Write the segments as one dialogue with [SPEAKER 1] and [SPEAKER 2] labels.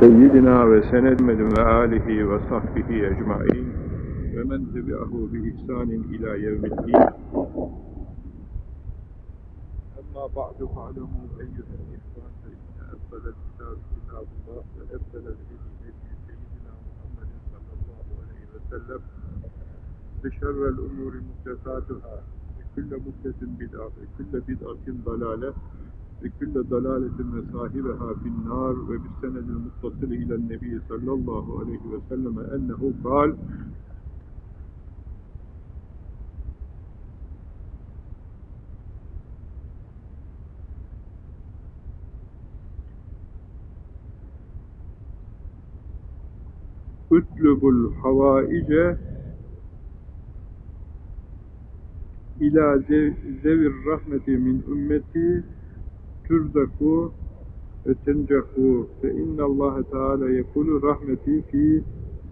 [SPEAKER 1] seyyidina ve senedmedin ve alihi ve sahbihi ecmain ve men tebi'ahu bi ihsanin ila yevmiddin emma ba'du fa'lemu eyyühen ihsan fe inne efdalel kitab kitabullah ve efdalel hedi hedi seyyidina Muhammedin sallallahu aleyhi ve sellem ve şerrel umuri muhtesatuhâ ve külle muhtesin bid'a ve külle dalaletin ve sahibeha finnâr ve bis-senedil muttasili ilen nebi sallallahu aleyhi ve selleme ennehu kal. Ütlubul havaice ila zevir rahmeti min ümmeti turzaku ve tencahu fe innallâhe teâlâ yekulu rahmeti fi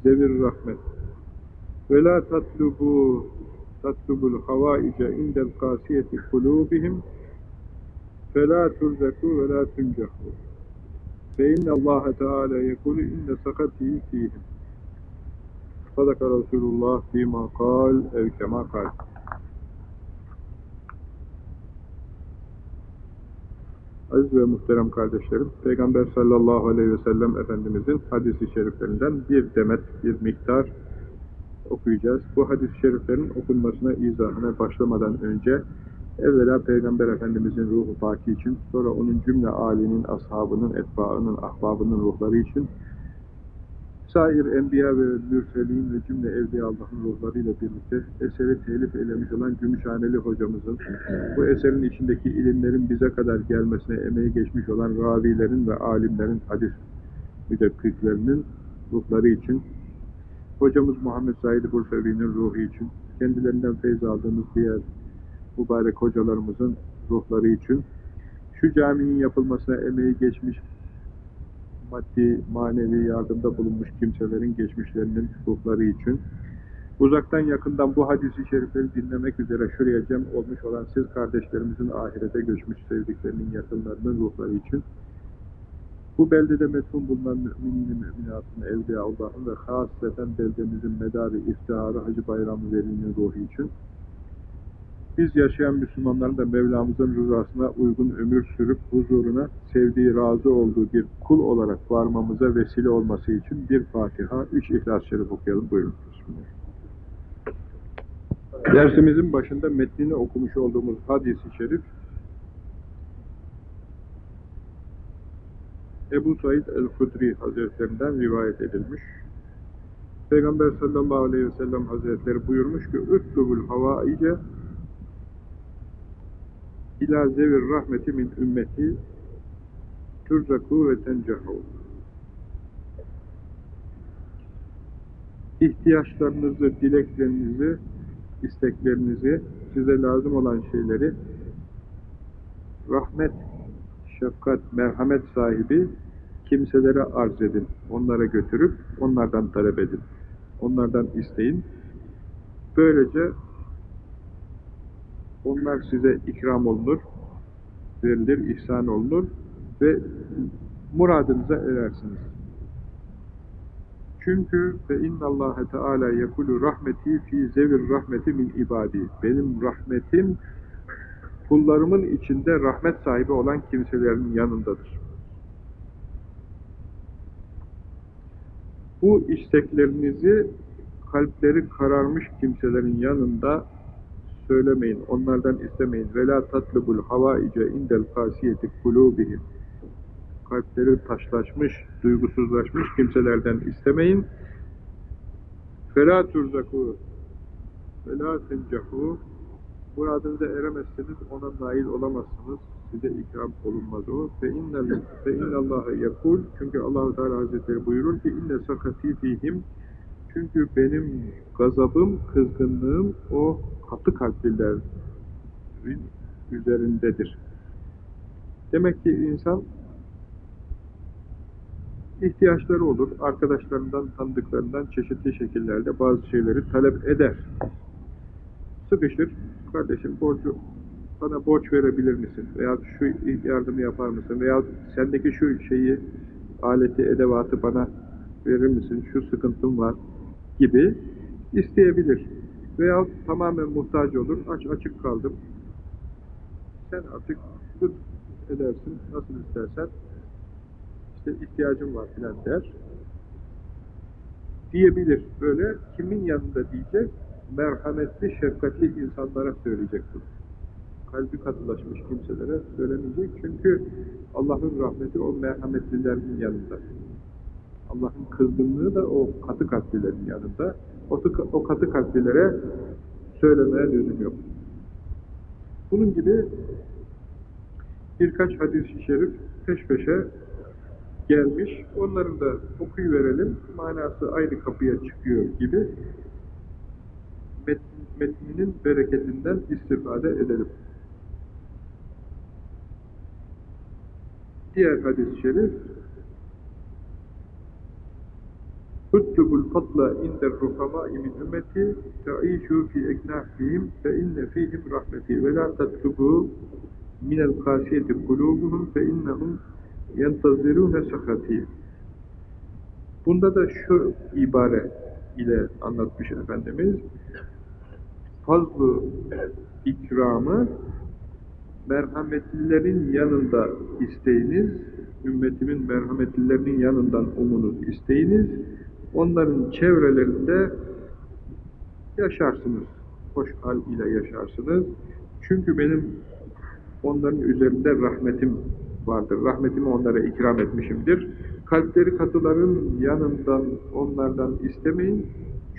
[SPEAKER 1] zevir rahmet. Ve la tatlubu tatlubul havaice indel kasiyeti kulubihim. Fe la turzaku ve la tuncahu fe innallâhe teâlâ yekulu inne sakati fihim. Sadaka Resulullah fîmâ kal ev kemâ kal Aziz ve muhterem kardeşlerim, Peygamber sallallahu aleyhi ve sellem Efendimizin hadis-i şeriflerinden bir demet, bir miktar okuyacağız. Bu hadis-i şeriflerin okunmasına, izahına başlamadan önce evvela Peygamber Efendimizin ruhu paki için, sonra onun cümle âlinin, ashabının, etbaının, ahbabının ruhları için sair enbiya ve mürselin ve cümle evliya Allah'ın ruhlarıyla birlikte eseri telif eylemiş olan Gümüşhaneli hocamızın, bu eserin içindeki ilimlerin bize kadar gelmesine emeği geçmiş olan ravilerin ve alimlerin hadis müdekkiklerinin ruhları için, hocamız Muhammed Said Bursevi'nin ruhu için, kendilerinden feyz aldığımız diğer mübarek hocalarımızın ruhları için, şu caminin yapılmasına emeği geçmiş maddi, manevi yardımda bulunmuş kimselerin geçmişlerinin ruhları için, uzaktan yakından bu hadisi şerifleri dinlemek üzere şuraya cem olmuş olan siz kardeşlerimizin ahirete göçmüş sevdiklerinin yakınlarının ruhları için, bu beldede metfun bulunan müminin, müminatın, evliya Allah'ın ve hasreten beldemizin medarı, iftiharı, Hacı Bayramı Veli'nin ruhu için, biz yaşayan Müslümanların da Mevlamızın rızasına uygun ömür sürüp huzuruna sevdiği, razı olduğu bir kul olarak varmamıza vesile olması için bir Fatiha, üç İhlas-ı Şerif okuyalım. Buyurun. Bismillah. Dersimizin başında metnini okumuş olduğumuz hadis-i şerif Ebu Said el-Hudri Hazretlerinden rivayet edilmiş. Peygamber sallallahu aleyhi ve sellem Hazretleri buyurmuş ki ''Ütlubul havaice İlâ zevir rahmeti min ümmeti turzaku ve tencahu. İhtiyaçlarınızı, dileklerinizi, isteklerinizi, size lazım olan şeyleri rahmet, şefkat, merhamet sahibi kimselere arz edin. Onlara götürüp onlardan talep edin. Onlardan isteyin. Böylece onlar size ikram olunur, verilir, ihsan olunur ve muradınıza erersiniz. Çünkü ve innallâhe teâlâ yekulu rahmeti fi zevir rahmeti min ibadi. Benim rahmetim kullarımın içinde rahmet sahibi olan kimselerin yanındadır. Bu isteklerinizi kalpleri kararmış kimselerin yanında söylemeyin, onlardan istemeyin. Vela tatlubul havaice indel kasiyeti kulubihim. Kalpleri taşlaşmış, duygusuzlaşmış kimselerden istemeyin. Fela turzaku ve la tencahu muradınıza eremezsiniz, ona nail olamazsınız. Size ikram olunmaz o. Ve innallâhe yekul çünkü Allahu Teala Hazretleri buyurur ki inne sakati fihim çünkü benim gazabım, kızgınlığım o katı kalplilerin üzerindedir. Demek ki insan ihtiyaçları olur. Arkadaşlarından, tanıdıklarından çeşitli şekillerde bazı şeyleri talep eder. Sıkışır. Kardeşim borcu bana borç verebilir misin? Veya şu yardımı yapar mısın? Veya sendeki şu şeyi aleti, edevatı bana verir misin, şu sıkıntım var gibi isteyebilir. Veya tamamen muhtaç olur, aç açık kaldım. Sen artık tut edersin, nasıl istersen, işte ihtiyacım var filan der. Diyebilir. Böyle kimin yanında diyecek? Merhametli, şefkatli insanlara söyleyecek bunu. Kalbi katılaşmış kimselere söylemeyecek. Çünkü Allah'ın rahmeti o merhametlilerin yanında. Allah'ın kızgınlığı da o katı kalplilerin yanında. O, o katı kalplilere söylemeye lüzum yok. Bunun gibi birkaç hadis-i şerif peş peşe gelmiş. Onların da okuyuverelim. Manası aynı kapıya çıkıyor gibi metninin bereketinden istifade edelim. Diğer hadis-i şerif Ruhamâi min ümmeti te'îşû fî eknâfihim fe inne fîhim rahmeti. Ve lâ tatlubu minel kâsiyeti kulûbuhum fe innehum yentazirûne sakati Bunda da şu ibare ile anlatmış Efendimiz fazlu ikramı merhametlilerin yanında isteyiniz, ümmetimin merhametlilerinin yanından umunuz isteyiniz, onların çevrelerinde yaşarsınız, hoş hal ile yaşarsınız. Çünkü benim onların üzerinde rahmetim vardır, rahmetimi onlara ikram etmişimdir. Kalpleri katıların yanından, onlardan istemeyin,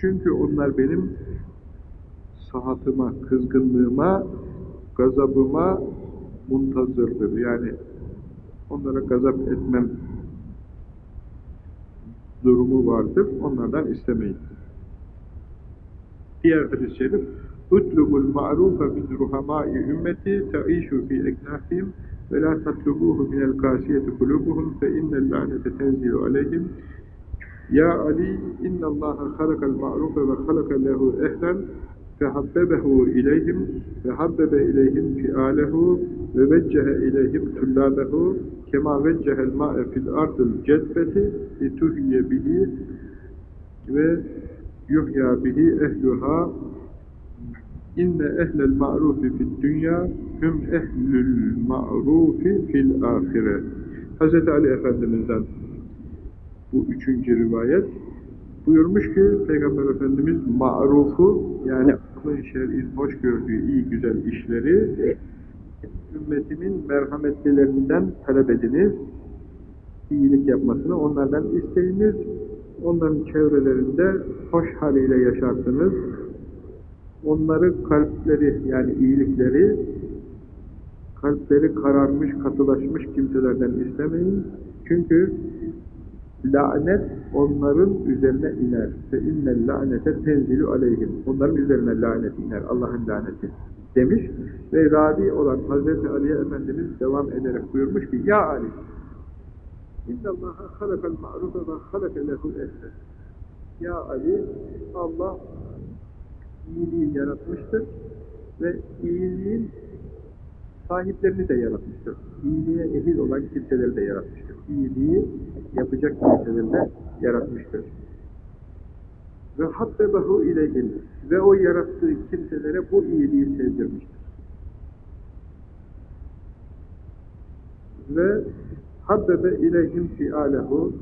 [SPEAKER 1] çünkü onlar benim sahatıma, kızgınlığıma, gazabıma muntazırdır. Yani onlara gazap etmem durumu vardır. Onlardan istemeyin. Diğer hadis-i şerif اُتْلُبُ الْمَعْرُوفَ مِنْ رُحَمَاءِ ümmeti تَعِيشُ فِي اَكْنَافِهِمْ وَلَا تَطْلُبُوهُ مِنَ الْقَاسِيَةِ قُلُوبُهُمْ فَاِنَّ اللَّعْنَةَ تَنْزِلُ عَلَيْهِمْ Ya Ali, inna Allah halakal ma'rufe ve halaka lehu ehlen fehabbebehu ileyhim ve habbebe ileyhim fi'alehu ve veccehe ileyhim tullabehu kema veccehel ma'e fil ardıl cedbeti lituhye bihi ve yuhya bihi ehluha inne ehlel ma'rufi fid dünya hüm ehlül ma'rufi fil ahire Hz. Ali Efendimiz'den bu üçüncü rivayet buyurmuş ki Peygamber Efendimiz ma'rufu yani aklın şer'in hoş gördüğü iyi güzel işleri ümmetimin merhametlilerinden talep ediniz iyilik yapmasını onlardan isteyiniz. Onların çevrelerinde hoş haliyle yaşarsınız. Onları kalpleri yani iyilikleri kalpleri kararmış, katılaşmış kimselerden istemeyin. Çünkü lanet onların üzerine iner. İnnel lanete tenzilu aleyhim. Onların üzerine lanet iner. Allah'ın laneti demiş. Ve Rabi olan Hazreti Ali Efendimiz devam ederek buyurmuş ki Ya Ali İnnallaha halakal ma'rufe ve halake lehu ehle. Ya Ali Allah iyiliği yaratmıştır ve iyiliğin sahiplerini de yaratmıştır. İyiliğe ehil olan kimseleri de yaratmıştır. İyiliği yapacak kimseleri de yaratmıştır. Ve habbebehu ileyhim ve o yarattığı kimselere bu iyiliği sevdirmiştir. Ve habbebe ileyhim fi'alehu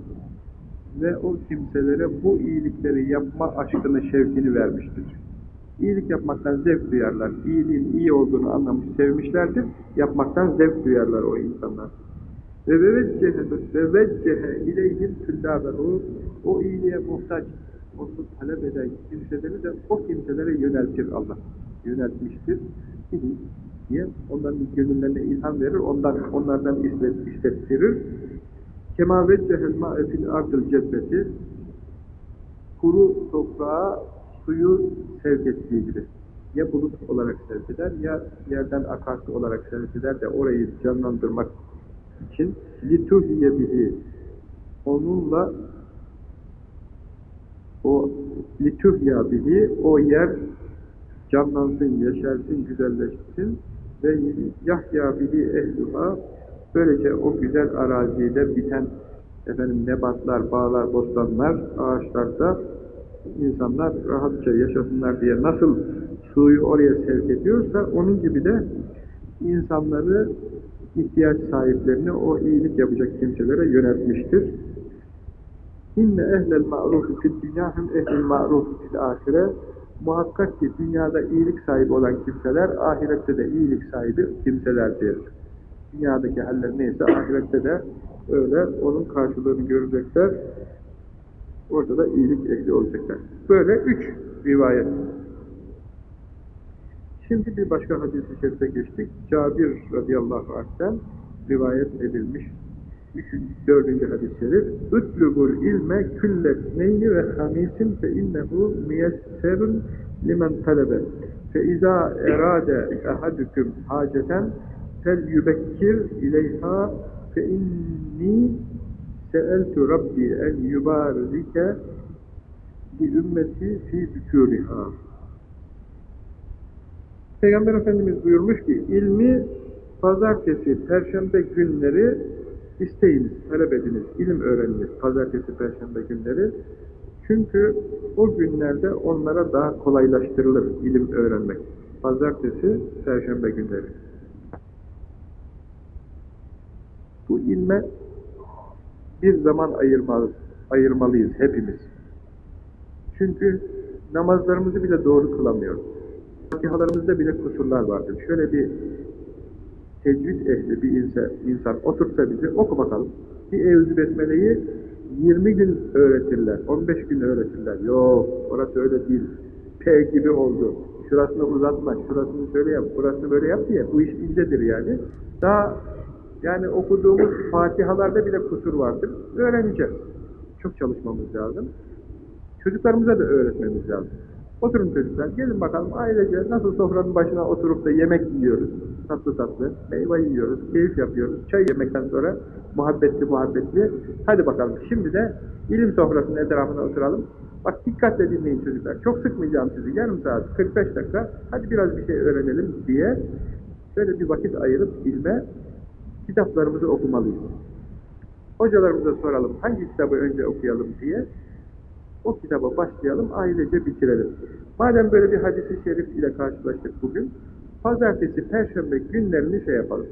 [SPEAKER 1] ve o kimselere bu iyilikleri yapma aşkını, şevkini vermiştir. İyilik yapmaktan zevk duyarlar. İyiliğin iyi olduğunu anlamış, sevmişlerdir. Yapmaktan zevk duyarlar o insanlar. Ve veveccehe ve veccehe ileyhim tüllâbehu o iyiliğe muhtaç, onu talep eden kimseleri de o kimselere yöneltir Allah. Yöneltmiştir. Diye onların gönüllerine ilham verir, ondan, onlardan istettirir. Kema veccehel ma'e fil ardıl cedbeti kuru toprağa suyu sevk ettiği gibi. Ya bulut olarak sevk eder, ya yerden akarsu olarak sevk eder de orayı canlandırmak için lituhiye bihi onunla o lituhya bihi o yer canlansın, yaşarsın, güzelleşsin ve yahya bihi ehluha böylece o güzel arazide biten efendim nebatlar, bağlar, bostanlar, ağaçlarda insanlar rahatça yaşasınlar diye nasıl suyu oraya sevk ediyorsa onun gibi de insanları ihtiyaç sahiplerini o iyilik yapacak kimselere yöneltmiştir. İnne ehlel ma'rufu fid dünya hem ehlel ma'rufu fil ahire muhakkak ki dünyada iyilik sahibi olan kimseler ahirette de iyilik sahibi kimselerdir. Dünyadaki haller neyse ahirette de öyle onun karşılığını görecekler. Orada da iyilik ehli olacaklar. Böyle üç rivayet. Şimdi bir başka hadis-i şerife geçtik. Cabir radıyallahu anh'ten rivayet edilmiş. Üçüncü, dördüncü hadis-i şerif. Ütlubul ilme küllet neyni ve hamisin fe innehu miyesserun limen talebe. Fe izâ erâde ehadüküm haceten fel yübekkir ileyha fe inni seeltu rabbi en yubarike bi ümmeti fi bükûriha. Peygamber Efendimiz buyurmuş ki, ilmi pazartesi, perşembe günleri isteyiniz, talep ediniz, ilim öğreniniz pazartesi, perşembe günleri. Çünkü o günlerde onlara daha kolaylaştırılır ilim öğrenmek. Pazartesi, perşembe günleri. Bu ilme bir zaman ayırmalı, ayırmalıyız hepimiz. Çünkü namazlarımızı bile doğru kılamıyoruz. Fatihalarımızda bile kusurlar vardır. Şöyle bir tecvid ehli bir insan, insan otursa bizi oku bakalım. Bir Evzü Besmele'yi 20 gün öğretirler, 15 gün öğretirler. Yok, orası öyle değil. P gibi oldu. Şurasını uzatma, şurasını şöyle yap, burasını böyle yap diye. Bu iş incedir yani. Daha yani okuduğumuz Fatihalarda bile kusur vardır. Öğreneceğiz. Çok çalışmamız lazım. Çocuklarımıza da öğretmemiz lazım. Oturun çocuklar, gelin bakalım ailece nasıl sofranın başına oturup da yemek yiyoruz. Tatlı tatlı, meyve yiyoruz, keyif yapıyoruz. Çay yemekten sonra muhabbetli muhabbetli. Hadi bakalım şimdi de ilim sofrasının etrafına oturalım. Bak dikkatle dinleyin çocuklar. Çok sıkmayacağım sizi. Yarım saat, 45 dakika. Hadi biraz bir şey öğrenelim diye şöyle bir vakit ayırıp ilme kitaplarımızı okumalıyız. Hocalarımıza soralım hangi kitabı önce okuyalım diye o kitaba başlayalım, ailece bitirelim. Madem böyle bir hadisi şerif ile karşılaştık bugün, pazartesi, perşembe günlerini şey yapalım,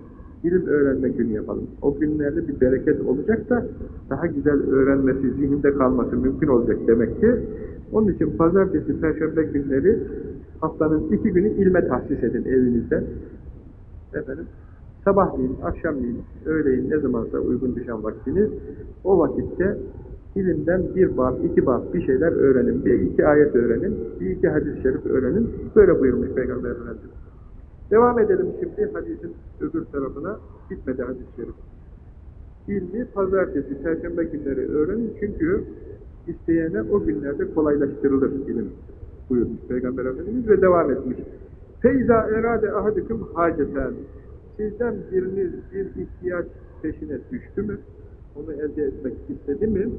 [SPEAKER 1] ilim öğrenme günü yapalım. O günlerde bir bereket olacak da daha güzel öğrenmesi, zihinde kalması mümkün olacak demek ki. Onun için pazartesi, perşembe günleri haftanın iki günü ilme tahsis edin evinizde. Efendim, sabahleyin, akşamleyin, öğleyin ne zamansa uygun düşen vaktiniz, o vakitte ilimden bir bab, iki bab bir şeyler öğrenin, bir iki ayet öğrenin, bir iki hadis-i şerif öğrenin. Böyle buyurmuş Peygamber Efendimiz. Devam edelim şimdi hadisin öbür tarafına. Bitmedi hadis-i şerif. İlmi pazartesi, perşembe günleri öğrenin çünkü isteyene o günlerde kolaylaştırılır ilim buyurmuş Peygamber Efendimiz ve devam etmiş. Feyza erade ahadüküm haceten. Sizden biriniz bir ihtiyaç peşine düştü mü? Onu elde etmek istedi mi?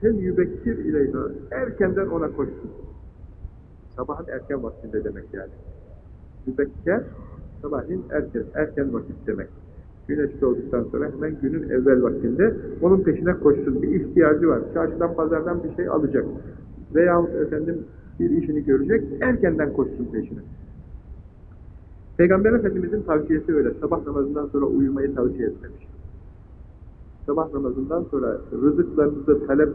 [SPEAKER 1] Fel yübekkir ileyha. Erkenden ona koşsun. Sabahın erken vaktinde demek yani. Yübekker, sabahın erken, erken vakit demek. Güneş doğduktan sonra hemen günün evvel vaktinde onun peşine koşsun. Bir ihtiyacı var. Çarşıdan, pazardan bir şey alacak. Veya efendim bir işini görecek. Erkenden koşsun peşine. Peygamber Efendimizin tavsiyesi öyle. Sabah namazından sonra uyumayı tavsiye etmemiş sabah namazından sonra rızıklarınızı talep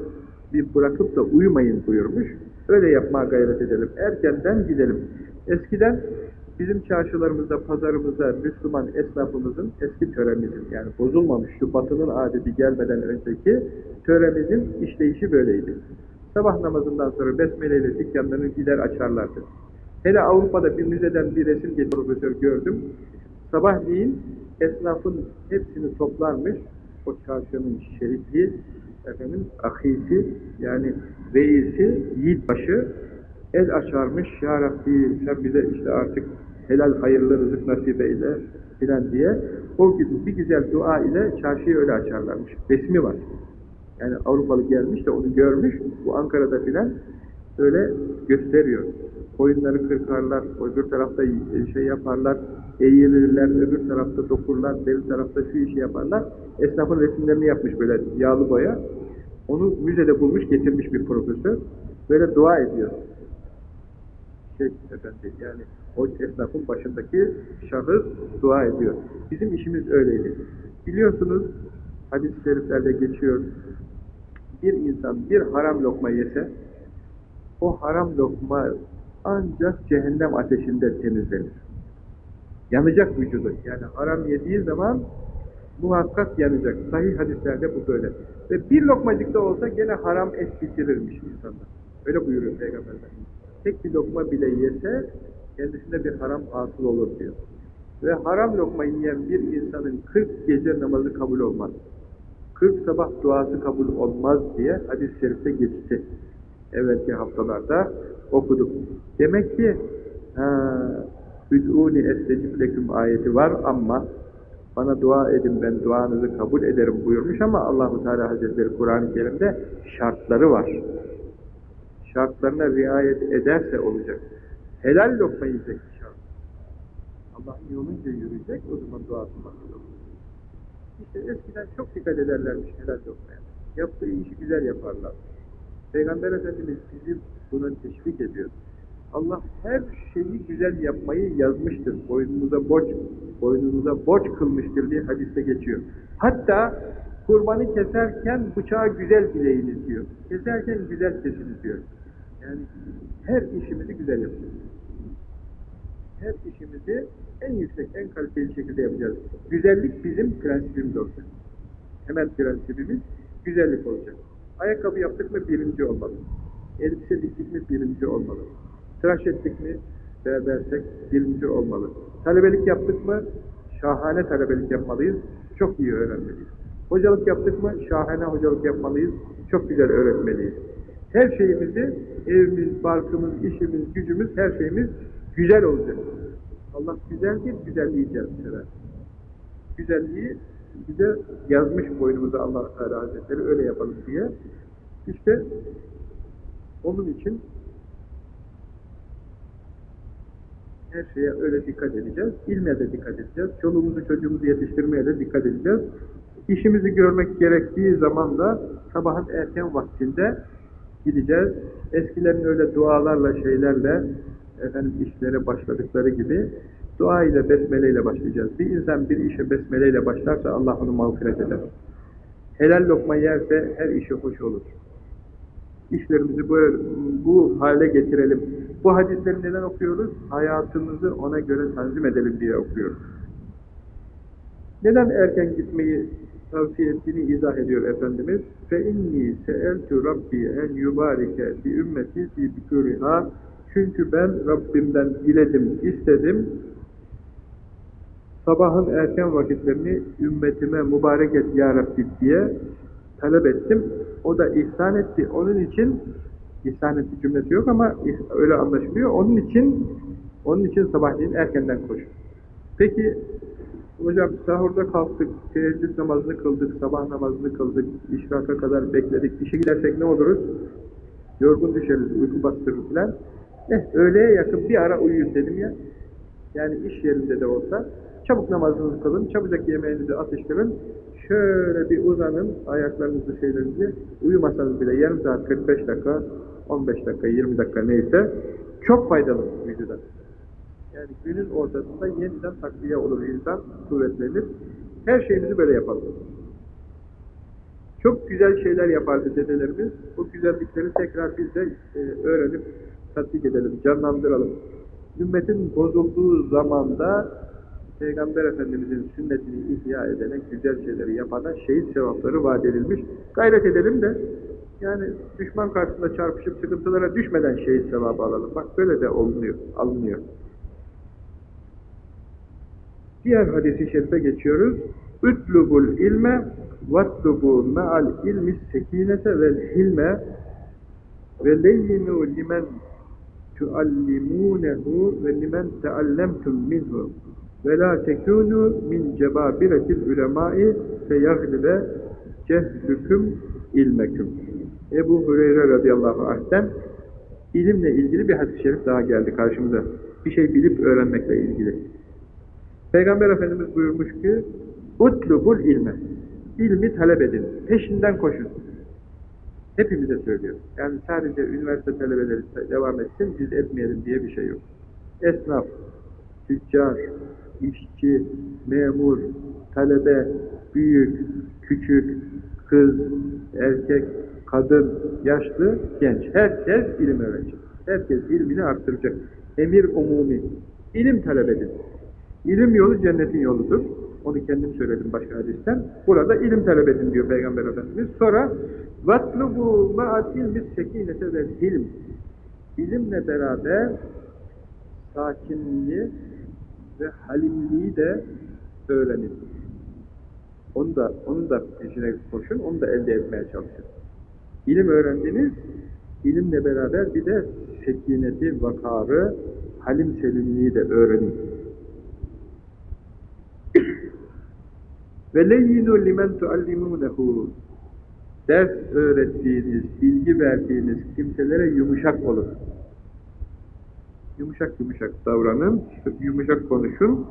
[SPEAKER 1] bir bırakıp da uyumayın buyurmuş. Öyle yapmaya gayret edelim. Erkenden gidelim. Eskiden bizim çarşılarımızda, pazarımızda Müslüman esnafımızın eski töremizin yani bozulmamış şu batının adeti gelmeden önceki töremizin işleyişi böyleydi. Sabah namazından sonra besmeleyle dükkanlarını gider açarlardı. Hele Avrupa'da bir müzeden bir resim profesör gördüm. Sabahleyin esnafın hepsini toplarmış, o çarşının şerifi, efendim, ahisi, yani reisi, yiğitbaşı el açarmış, Ya Rabbi sen bize işte artık helal hayırlı rızık nasip eyle filan diye o gibi bir güzel dua ile çarşıyı öyle açarlarmış. Resmi var. Yani Avrupalı gelmiş de onu görmüş, bu Ankara'da filan Öyle gösteriyor. Koyunları kırkarlar, öbür tarafta şey yaparlar, eğilirler, öbür tarafta dokurlar, bir tarafta şu işi yaparlar. Esnafın resimlerini yapmış böyle yağlı boya. Onu müzede bulmuş, getirmiş bir profesör. Böyle dua ediyor. Şey efendi, yani o esnafın başındaki şahıs dua ediyor. Bizim işimiz öyleydi. Biliyorsunuz, hadis-i şeriflerde geçiyor, bir insan bir haram lokma yese, o haram lokma ancak cehennem ateşinde temizlenir. Yanacak vücudu. Yani haram yediği zaman muhakkak yanacak. Sahih hadislerde bu böyle. Ve bir lokmacık da olsa gene haram et bitirirmiş insanda. Öyle buyuruyor Peygamber Tek bir lokma bile yese kendisinde bir haram hasıl olur diyor. Ve haram lokma yiyen bir insanın 40 gece namazı kabul olmaz. 40 sabah duası kabul olmaz diye hadis-i şerifte geçti. Evvelki haftalarda okuduk. Demek ki Hüd'ûni estecib leküm ayeti var ama bana dua edin ben duanızı kabul ederim buyurmuş ama Allahu Teala Hazretleri Kur'an-ı Kerim'de şartları var. Şartlarına riayet ederse olacak. Helal lokma yiyecek şart. Allah'ın yolunca yürüyecek o zaman duası makbul olur. İşte eskiden çok dikkat ederlermiş helal lokmaya. Yaptığı işi güzel yaparlar. Peygamber Efendimiz bizi buna teşvik ediyor. Allah her şeyi güzel yapmayı yazmıştır. Boynunuza borç, boynunuza borç kılmıştır diye hadiste geçiyor. Hatta kurbanı keserken bıçağı güzel bileyiniz diyor. Keserken güzel kesiniz diyor. Yani her işimizi güzel yapacağız. Her işimizi en yüksek, en kaliteli şekilde yapacağız. Güzellik bizim prensibimiz olacak. Hemen prensibimiz güzellik olacak. Ayakkabı yaptık mı birinci olmalı. Elbise diktik mi birinci olmalı. Tıraş ettik mi berbersek birinci olmalı. Talebelik yaptık mı şahane talebelik yapmalıyız. Çok iyi öğrenmeliyiz. Hocalık yaptık mı şahane hocalık yapmalıyız. Çok güzel öğretmeliyiz. Her şeyimizi, evimiz, barkımız, işimiz, gücümüz, her şeyimiz güzel olacak. Allah güzeldir, güzelliği eder. Güzelliği bize yazmış boynumuza Allah Teala Hazretleri öyle yapalım diye. İşte onun için her şeye öyle dikkat edeceğiz. İlme de dikkat edeceğiz. Çoluğumuzu çocuğumuzu yetiştirmeye de dikkat edeceğiz. İşimizi görmek gerektiği zaman da sabahın erken vaktinde gideceğiz. Eskilerin öyle dualarla şeylerle efendim işlere başladıkları gibi dua ile besmele ile başlayacağız. Bir insan bir işe besmele ile başlarsa Allah onu mağfiret eder. Helal lokma yerse her işi hoş olur. İşlerimizi bu, bu hale getirelim. Bu hadisleri neden okuyoruz? Hayatımızı ona göre tanzim edelim diye okuyoruz. Neden erken gitmeyi tavsiye ettiğini izah ediyor Efendimiz. فَاِنِّي سَأَلْتُ رَبِّي اَنْ يُبَارِكَ بِاُمَّتِي فِي بِكُرِهَا Çünkü ben Rabbimden diledim, istedim. Sabahın erken vakitlerini ümmetime mübarek et ya Rabbi diye talep ettim. O da ihsan etti. Onun için ihsan etti cümlesi yok ama öyle anlaşılıyor. Onun için onun için sabahleyin erkenden koş. Peki hocam sahurda kalktık, teheccüd namazını kıldık, sabah namazını kıldık, işraka kadar bekledik. İşe gidersek ne oluruz? Yorgun düşeriz, uyku bastırır falan. Eh öğleye yakın bir ara uyuyun dedim ya. Yani iş yerinde de olsa çabuk namazınızı kılın, çabucak yemeğinizi atıştırın, şöyle bir uzanın, ayaklarınızı şeylerinizi, uyumasanız bile yarım saat 45 dakika, 15 dakika, 20 dakika neyse, çok faydalı vücuda. Yani günün ortasında yeniden takviye olur insan, kuvvetlenir. Her şeyimizi böyle yapalım. Çok güzel şeyler yapardı dedelerimiz. Bu güzellikleri tekrar biz de e, öğrenip tatbik edelim, canlandıralım. Ümmetin bozulduğu zamanda Peygamber Efendimiz'in sünnetini ihya edene, güzel şeyleri yapana şehit sevapları vaat edilmiş. Gayret edelim de yani düşman karşısında çarpışıp sıkıntılara düşmeden şehit sevabı alalım. Bak böyle de olunuyor, alınıyor. Diğer hadisi şerife geçiyoruz. Ütlubul ilme vatlubu me'al ilmis sekinete vel hilme ve leyyinu limen tuallimunehu ve limen teallemtum minhu ve la tekunu min cebabiretil ulemai feyaglibe cehlüküm ilmeküm. Ebu Hureyre radıyallahu anh'ten ilimle ilgili bir hadis-i şerif daha geldi karşımıza. Bir şey bilip öğrenmekle ilgili. Peygamber Efendimiz buyurmuş ki, utlubul ilme. İlmi talep edin. Peşinden koşun. Hepimize söylüyor. Yani sadece üniversite talebeleri devam etsin, biz etmeyelim diye bir şey yok. Esnaf, tüccar, işçi, memur, talebe, büyük, küçük, kız, erkek, kadın, yaşlı, genç. Herkes ilim öğrenecek. Herkes ilmini arttıracak. Emir umumi. İlim talep edin. İlim yolu cennetin yoludur. Onu kendim söyledim başka hadisten. Burada ilim talep edin diyor Peygamber Efendimiz. Sonra وَاتْلُبُوا مَعَ الْاِلْمِ السَّك۪ينَةَ وَالْهِلْمِ İlimle beraber sakinliği ve halimliği de öğrenin. Onu da, onun da peşine koşun, onu da elde etmeye çalışın. İlim öğrendiniz, ilimle beraber bir de sekineti, vakarı, halim selimliği de öğrenin. Ve leyyinu limen tuallimunehu ders öğrettiğiniz, bilgi verdiğiniz kimselere yumuşak olun. Yumuşak yumuşak davranın, yumuşak konuşun.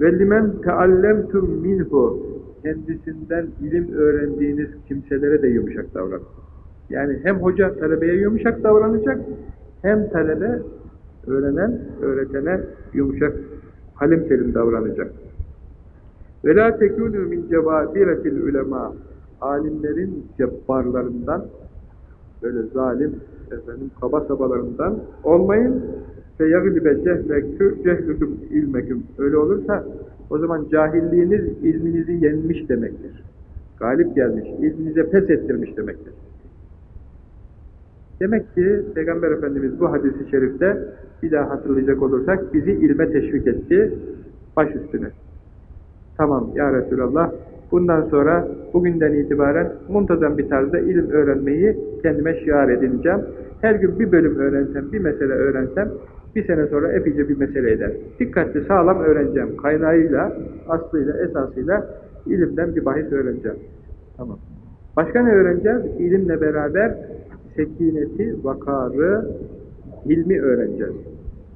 [SPEAKER 1] Ve limen teallemtum minhu kendisinden ilim öğrendiğiniz kimselere de yumuşak davranın. Yani hem hoca talebeye yumuşak davranacak, hem talebe öğrenen, öğretene yumuşak, halim selim davranacak. La tekûnû min cevâbiretil ulema alimlerin cebbarlarından böyle zalim efendim kaba sabalarından olmayın yaglibe cehlekü cehlüküm ilmeküm öyle olursa o zaman cahilliğiniz ilminizi yenmiş demektir. Galip gelmiş, ilminize pes ettirmiş demektir. Demek ki Peygamber Efendimiz bu hadisi şerifte bir daha hatırlayacak olursak bizi ilme teşvik etti baş üstüne. Tamam ya Resulallah bundan sonra bugünden itibaren muntazam bir tarzda ilim öğrenmeyi kendime şiar edineceğim. Her gün bir bölüm öğrensem, bir mesele öğrensem bir sene sonra epeyce bir mesele eder. Dikkatli, sağlam öğreneceğim. Kaynağıyla, aslıyla, esasıyla ilimden bir bahis öğreneceğim. Tamam. Başka ne öğreneceğiz? İlimle beraber sekineti, vakarı, ilmi öğreneceğiz.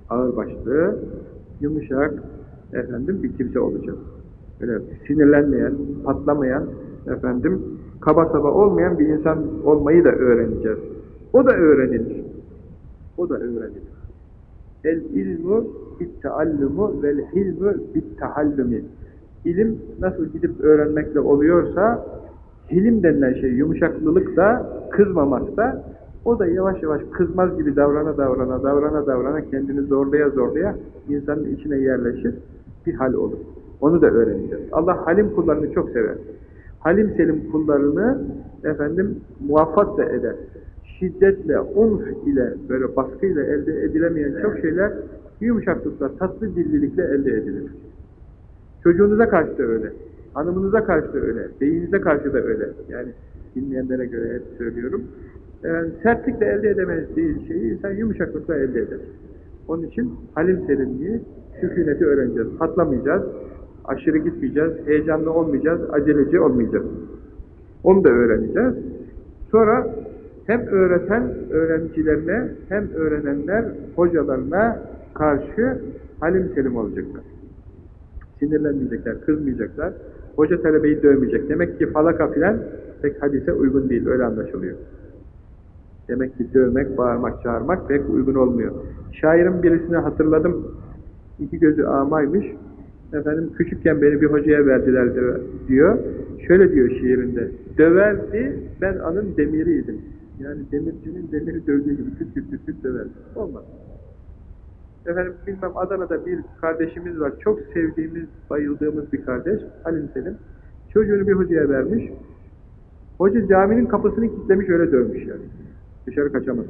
[SPEAKER 1] Ağırbaşlı, yumuşak, efendim bir kimse olacağız. Öyle sinirlenmeyen, patlamayan, efendim kaba saba olmayan bir insan olmayı da öğreneceğiz. O da öğrenilir. O da öğrenilir. El ilmu bit taallumu vel hilmu bit tahallumi. İlim nasıl gidip öğrenmekle oluyorsa hilim denilen şey yumuşaklılık da kızmamak da o da yavaş yavaş kızmaz gibi davrana davrana davrana davrana kendini zorlaya zorlaya insanın içine yerleşir bir hal olur. Onu da öğreneceğiz. Allah halim kullarını çok sever. Halim selim kullarını efendim muvaffak da eder. Şiddetle, unf ile, böyle baskıyla elde edilemeyen çok şeyler yumuşaklıkla, tatlı dillilikle elde edilir. Çocuğunuza karşı da öyle. Hanımınıza karşı da öyle. Beyinize karşı da öyle. Yani dinleyenlere göre hep söylüyorum. Yani sertlikle elde edemediği şeyi insan yumuşaklıkla elde eder. Onun için halim selimliği, sükuneti öğreneceğiz. Patlamayacağız, aşırı gitmeyeceğiz, heyecanlı olmayacağız, aceleci olmayacağız. Onu da öğreneceğiz. Sonra hem öğreten öğrencilerine hem öğrenenler hocalarına karşı halim selim olacaklar. Sinirlenmeyecekler, kızmayacaklar. Hoca talebeyi dövmeyecek. Demek ki falaka filan pek hadise uygun değil, öyle anlaşılıyor. Demek ki dövmek, bağırmak, çağırmak pek uygun olmuyor. Şairin birisini hatırladım. İki gözü amaymış. Efendim küçükken beni bir hocaya verdiler diyor. Şöyle diyor şiirinde. Döverdi, ben anın demiriydim. Yani demircinin demiri dövdüğü gibi küt küt küt küt döverdi. Olmaz. Efendim bilmem Adana'da bir kardeşimiz var. Çok sevdiğimiz, bayıldığımız bir kardeş. Halim Selim. Çocuğunu bir hocaya vermiş. Hoca caminin kapısını kilitlemiş öyle dövmüş yani. Dışarı kaçamaz.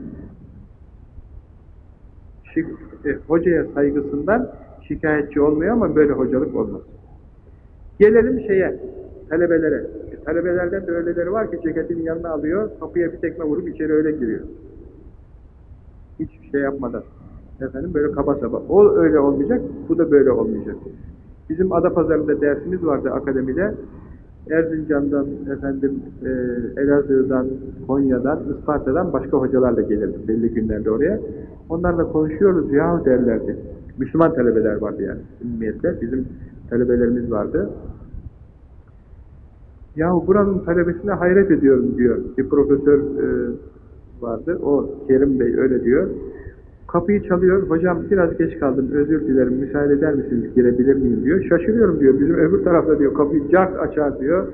[SPEAKER 1] Şik, e, hocaya saygısından şikayetçi olmuyor ama böyle hocalık olmaz. Gelelim şeye, talebelere. Talebelerden de öyleleri var ki ceketini yanına alıyor, kapıya bir tekme vurup içeri öyle giriyor. Hiçbir şey yapmadan. Efendim böyle kaba saba. O öyle olmayacak, bu da böyle olmayacak. Bizim Adapazarı'nda dersimiz vardı akademide. Erzincan'dan, efendim, e, Elazığ'dan, Konya'dan, Isparta'dan başka hocalarla gelirdim belli günlerde oraya. Onlarla konuşuyoruz yahu derlerdi. Müslüman talebeler vardı yani, ümmiyette. Bizim talebelerimiz vardı. Yahu buranın talebesine hayret ediyorum diyor. Bir profesör e, vardı, o Kerim Bey öyle diyor. Kapıyı çalıyor, hocam biraz geç kaldım, özür dilerim, müsaade eder misiniz, girebilir miyim diyor. Şaşırıyorum diyor, bizim öbür tarafta diyor, kapıyı cart açar diyor,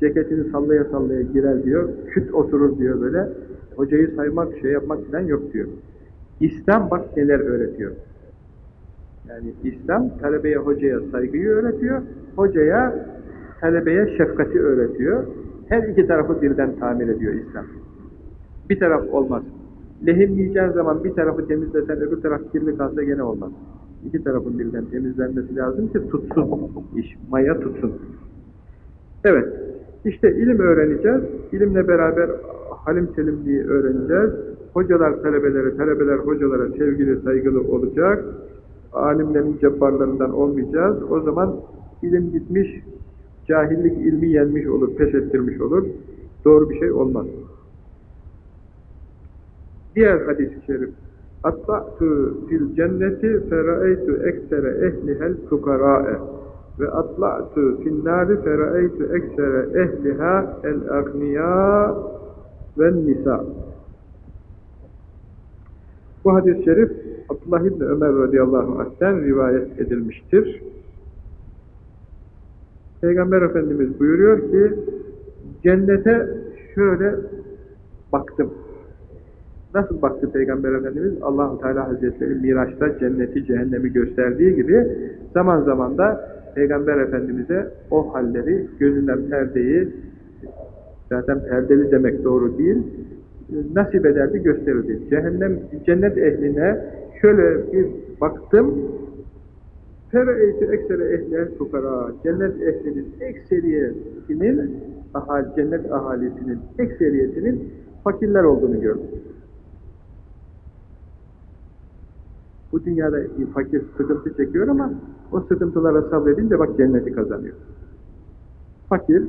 [SPEAKER 1] ceketini sallaya sallaya girer diyor, küt oturur diyor böyle. Hocayı saymak, şey yapmak falan yok diyor. İslam bak neler öğretiyor. Yani İslam talebeye, hocaya saygıyı öğretiyor, hocaya, talebeye şefkati öğretiyor. Her iki tarafı birden tamir ediyor İslam. Bir taraf olmaz. Lehim yiyeceğin zaman bir tarafı temizlesen öbür taraf kirli kalsa gene olmaz. İki tarafın birden temizlenmesi lazım ki tutsun iş, maya tutsun. Evet, işte ilim öğreneceğiz. İlimle beraber halim selimliği öğreneceğiz. Hocalar talebelere, talebeler hocalara sevgili, saygılı olacak. Alimlerin cebbarlarından olmayacağız. O zaman ilim gitmiş, cahillik ilmi yenmiş olur, pes ettirmiş olur. Doğru bir şey olmaz. Diğer hadis-i şerif. Atla'tu fil cenneti fera'eytu eksere ehlihel fukara'e ve atla'tu fil nari fera'eytu eksere ehliha el agniya ve nisa. Bu hadis-i şerif Abdullah İbni Ömer radıyallahu anh'ten rivayet edilmiştir. Peygamber Efendimiz buyuruyor ki cennete şöyle baktım. Nasıl baktı Peygamber Efendimiz? allah Teala Hazretleri Miraç'ta cenneti, cehennemi gösterdiği gibi zaman zaman da Peygamber Efendimiz'e o halleri, gözünden perdeyi, zaten perdeli demek doğru değil, nasip ederdi, gösterirdi. Cehennem, cennet ehline şöyle bir baktım, Fere'eytü eksere ehliyen fukara, cennet ehlinin ekseriyetinin, ahal, cennet ahalisinin ekseriyetinin fakirler olduğunu gördüm. Bu dünyada fakir sıkıntı çekiyor ama o sıkıntılara sabredince bak cenneti kazanıyor. Fakir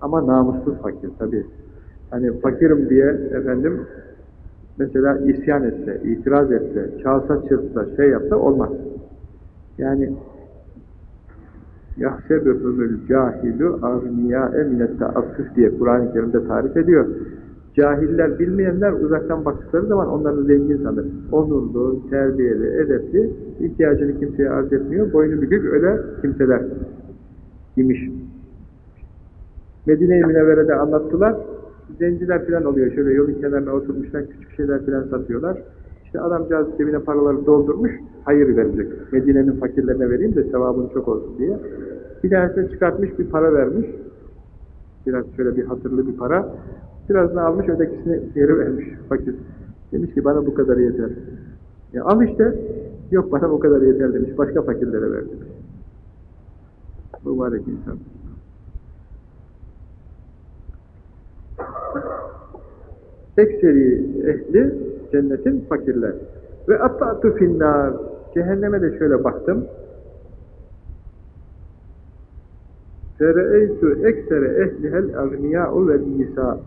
[SPEAKER 1] ama namussuz fakir tabi. Hani fakirim diye efendim mesela isyan etse, itiraz etse, çalsa çırpsa, şey yapsa olmaz. Yani yahsebühümül cahilu agniya eminette affif diye Kur'an-ı Kerim'de tarif ediyor. Cahiller, bilmeyenler uzaktan baktıkları zaman onları zengin sanır. Onurlu, terbiyeli, edepli, ihtiyacını kimseye arz etmiyor, boynu bükük öyle kimseler imiş. Medine-i Münevvere'de anlattılar, zenciler falan oluyor, şöyle yolun kenarına oturmuşlar, küçük şeyler falan satıyorlar. İşte adamcağız cebine paraları doldurmuş, hayır verecek. Medine'nin fakirlerine vereyim de sevabın çok olsun diye. Bir tanesine çıkartmış bir para vermiş, biraz şöyle bir hatırlı bir para, Birazını almış, ötekisini geri vermiş fakir. Demiş ki bana bu kadar yeter. Ya al işte, yok bana bu kadar yeter demiş, başka fakirlere ver demiş. Mübarek insan. Ekseri ehli cennetin fakirler. Ve atlatu finnar. Cehenneme de şöyle baktım. Fere'eytu eksere ehlihel agniya'u ve nisa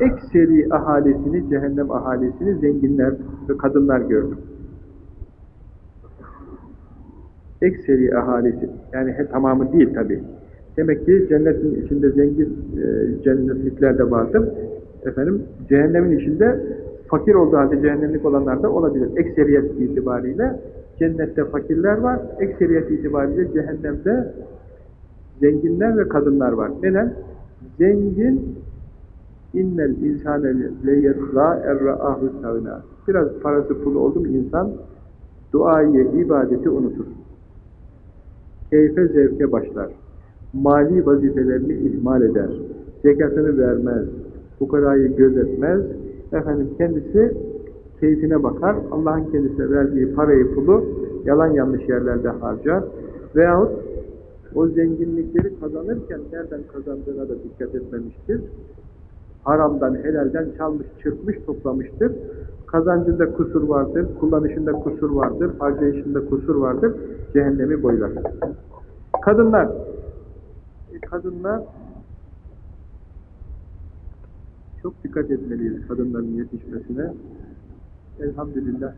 [SPEAKER 1] ekseri ahalisini, cehennem ahalisini zenginler ve kadınlar gördüm. Ekseri ahalisi, yani he, tamamı değil tabi. Demek ki cennetin içinde zengin e, cennetlikler de vardır. Efendim, cehennemin içinde fakir olduğu halde cehennemlik olanlar da olabilir. Ekseriyet itibariyle cennette fakirler var, ekseriyet itibariyle cehennemde zenginler ve kadınlar var. Neden? Zengin İnnel insane leyetla erra'ahu savna. Biraz parası pulu oldu mu insan duayı, ibadeti unutur. Keyfe zevke başlar. Mali vazifelerini ihmal eder. Zekatını vermez. Fukarayı gözetmez. Efendim kendisi keyfine bakar. Allah'ın kendisine verdiği parayı, pulu yalan yanlış yerlerde harcar. Veyahut o zenginlikleri kazanırken nereden kazandığına da dikkat etmemiştir haramdan, helalden çalmış, çırpmış, toplamıştır. Kazancında kusur vardır, kullanışında kusur vardır, harcayışında kusur vardır, cehennemi boylar. Kadınlar, e, kadınlar Çok dikkat etmeliyiz kadınların yetişmesine. Elhamdülillah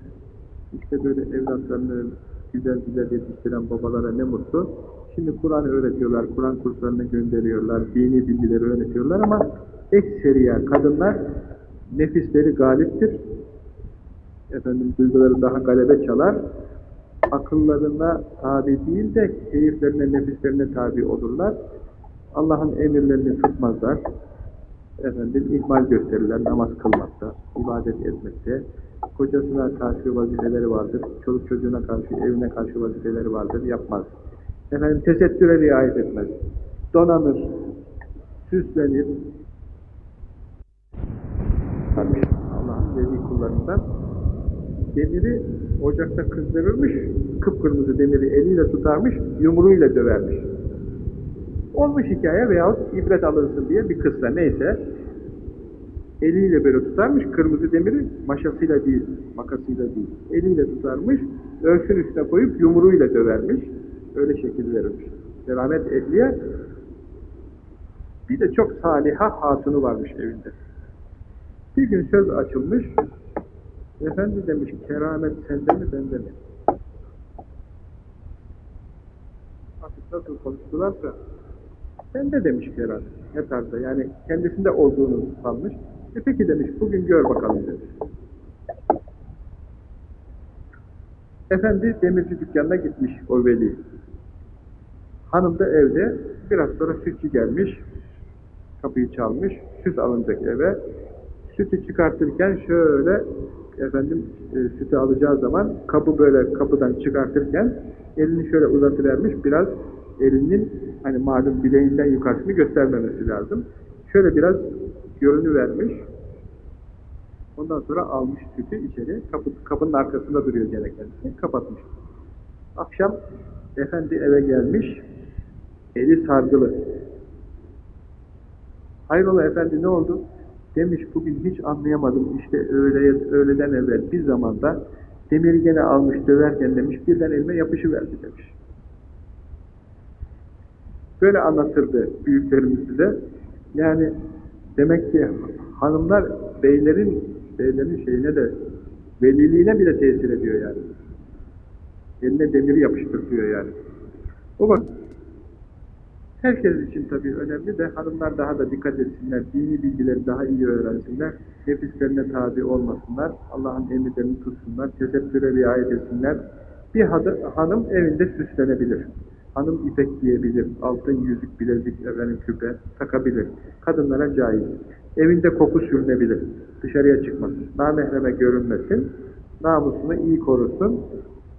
[SPEAKER 1] işte böyle evlatlarını güzel güzel yetiştiren babalara ne mutlu. Şimdi Kur'an öğretiyorlar, Kur'an kurslarına gönderiyorlar, dini bilgileri öğretiyorlar ama ekseriya kadınlar nefisleri galiptir. Efendim duyguları daha galebe çalar. Akıllarına tabi değil de keyiflerine, nefislerine tabi olurlar. Allah'ın emirlerini tutmazlar. Efendim ihmal gösterirler namaz kılmakta, ibadet etmekte. Kocasına karşı vazifeleri vardır. Çoluk çocuğuna karşı, evine karşı vazifeleri vardır. Yapmaz. Efendim tesettüre riayet etmez. Donanır, süslenir. Allah'ın veli kullarından demiri ocakta kızdırırmış, kıpkırmızı demiri eliyle tutarmış, yumruğuyla dövermiş. Olmuş hikaye veyahut ibret alınsın diye bir kıssa neyse eliyle böyle tutarmış kırmızı demiri maşasıyla değil, makasıyla değil. Eliyle tutarmış, ölçün üstüne koyup yumruğuyla dövermiş. Öyle şekil verilmiş. Selamet ehliye bir de çok saliha hatunu varmış evinde. Bir gün söz açılmış. Efendi demiş, keramet sende mi bende mi? Artık nasıl konuştularsa sende demiş keramet. Ne tarzda yani kendisinde olduğunu sanmış. E peki demiş, bugün gör bakalım demiş. Efendi demirci dükkanına gitmiş o veli. Hanım da evde, biraz sonra sütçü gelmiş, kapıyı çalmış, süt alınacak eve. Sütü çıkartırken şöyle, efendim e, sütü alacağı zaman kapı böyle kapıdan çıkartırken elini şöyle uzatıvermiş, biraz elinin hani malum bileğinden yukarısını göstermemesi lazım. Şöyle biraz görünü vermiş. Ondan sonra almış sütü içeri. Kapı, kapının arkasında duruyor gene. Kapatmış. Akşam efendi eve gelmiş. Eli sargılı. Hayrola efendi ne oldu? Demiş bugün hiç anlayamadım. İşte öğle, öğleden evvel bir zamanda demiri gene almış döverken demiş birden elime yapışıverdi demiş. Böyle anlatırdı büyüklerimiz bize. Yani demek ki hanımlar beylerin beylerin şeyine de veliliğine bile tesir ediyor yani. Eline demiri yapıştırıyor yani. O bak herkes için tabii önemli de hanımlar daha da dikkat etsinler, dini bilgileri daha iyi öğrensinler, nefislerine tabi olmasınlar, Allah'ın emirlerini tutsunlar, tesettüre riayet etsinler. Bir hanım evinde süslenebilir. Hanım ipek giyebilir, altın yüzük, bilezik, efendim küpe takabilir. Kadınlara caiz. Evinde koku sürünebilir. Dışarıya çıkmasın. Namahreme görünmesin. Namusunu iyi korusun.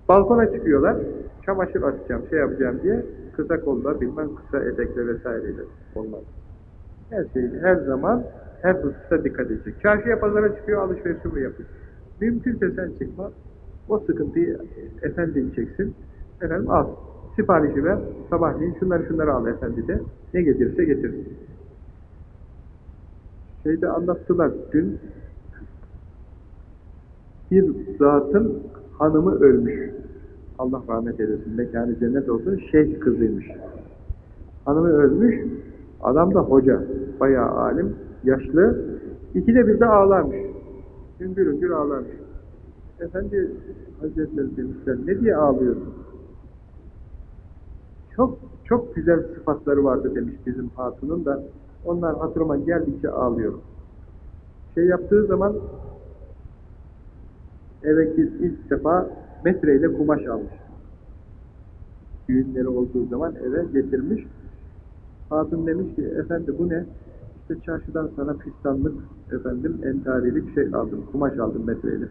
[SPEAKER 1] Balkona çıkıyorlar. Çamaşır asacağım, şey yapacağım diye kısa kollar, bilmem kısa etekle vesaireyle olmaz. Her şeyi, her zaman her hususta dikkat edecek. Çarşıya pazara çıkıyor, alışverişimi yapıyor. Mümkünse sen çıkma. O sıkıntıyı efendin çeksin. Efendim al. Siparişi ver. Sabahleyin şunları şunları al efendi de. Ne getirirse getirsin. Şeyde anlattılar dün bir zatın hanımı ölmüş. Allah rahmet eylesin. Mekanı cennet olsun. Şeyh kızıymış. Hanımı ölmüş. Adam da hoca. Bayağı alim. Yaşlı. İkide bir de ağlarmış. Hüngür hüngür ağlarmış. Efendi Hazretleri demişler. Ne diye ağlıyorsun? Çok çok güzel sıfatları vardı demiş bizim hatunun da. Onlar hatırıma geldikçe ağlıyorum. Şey yaptığı zaman eve ilk defa metreyle kumaş almış. Düğünleri olduğu zaman eve getirmiş. Hatun demiş ki, efendi bu ne? İşte çarşıdan sana fistanlık, efendim entarilik şey aldım, kumaş aldım metreyle.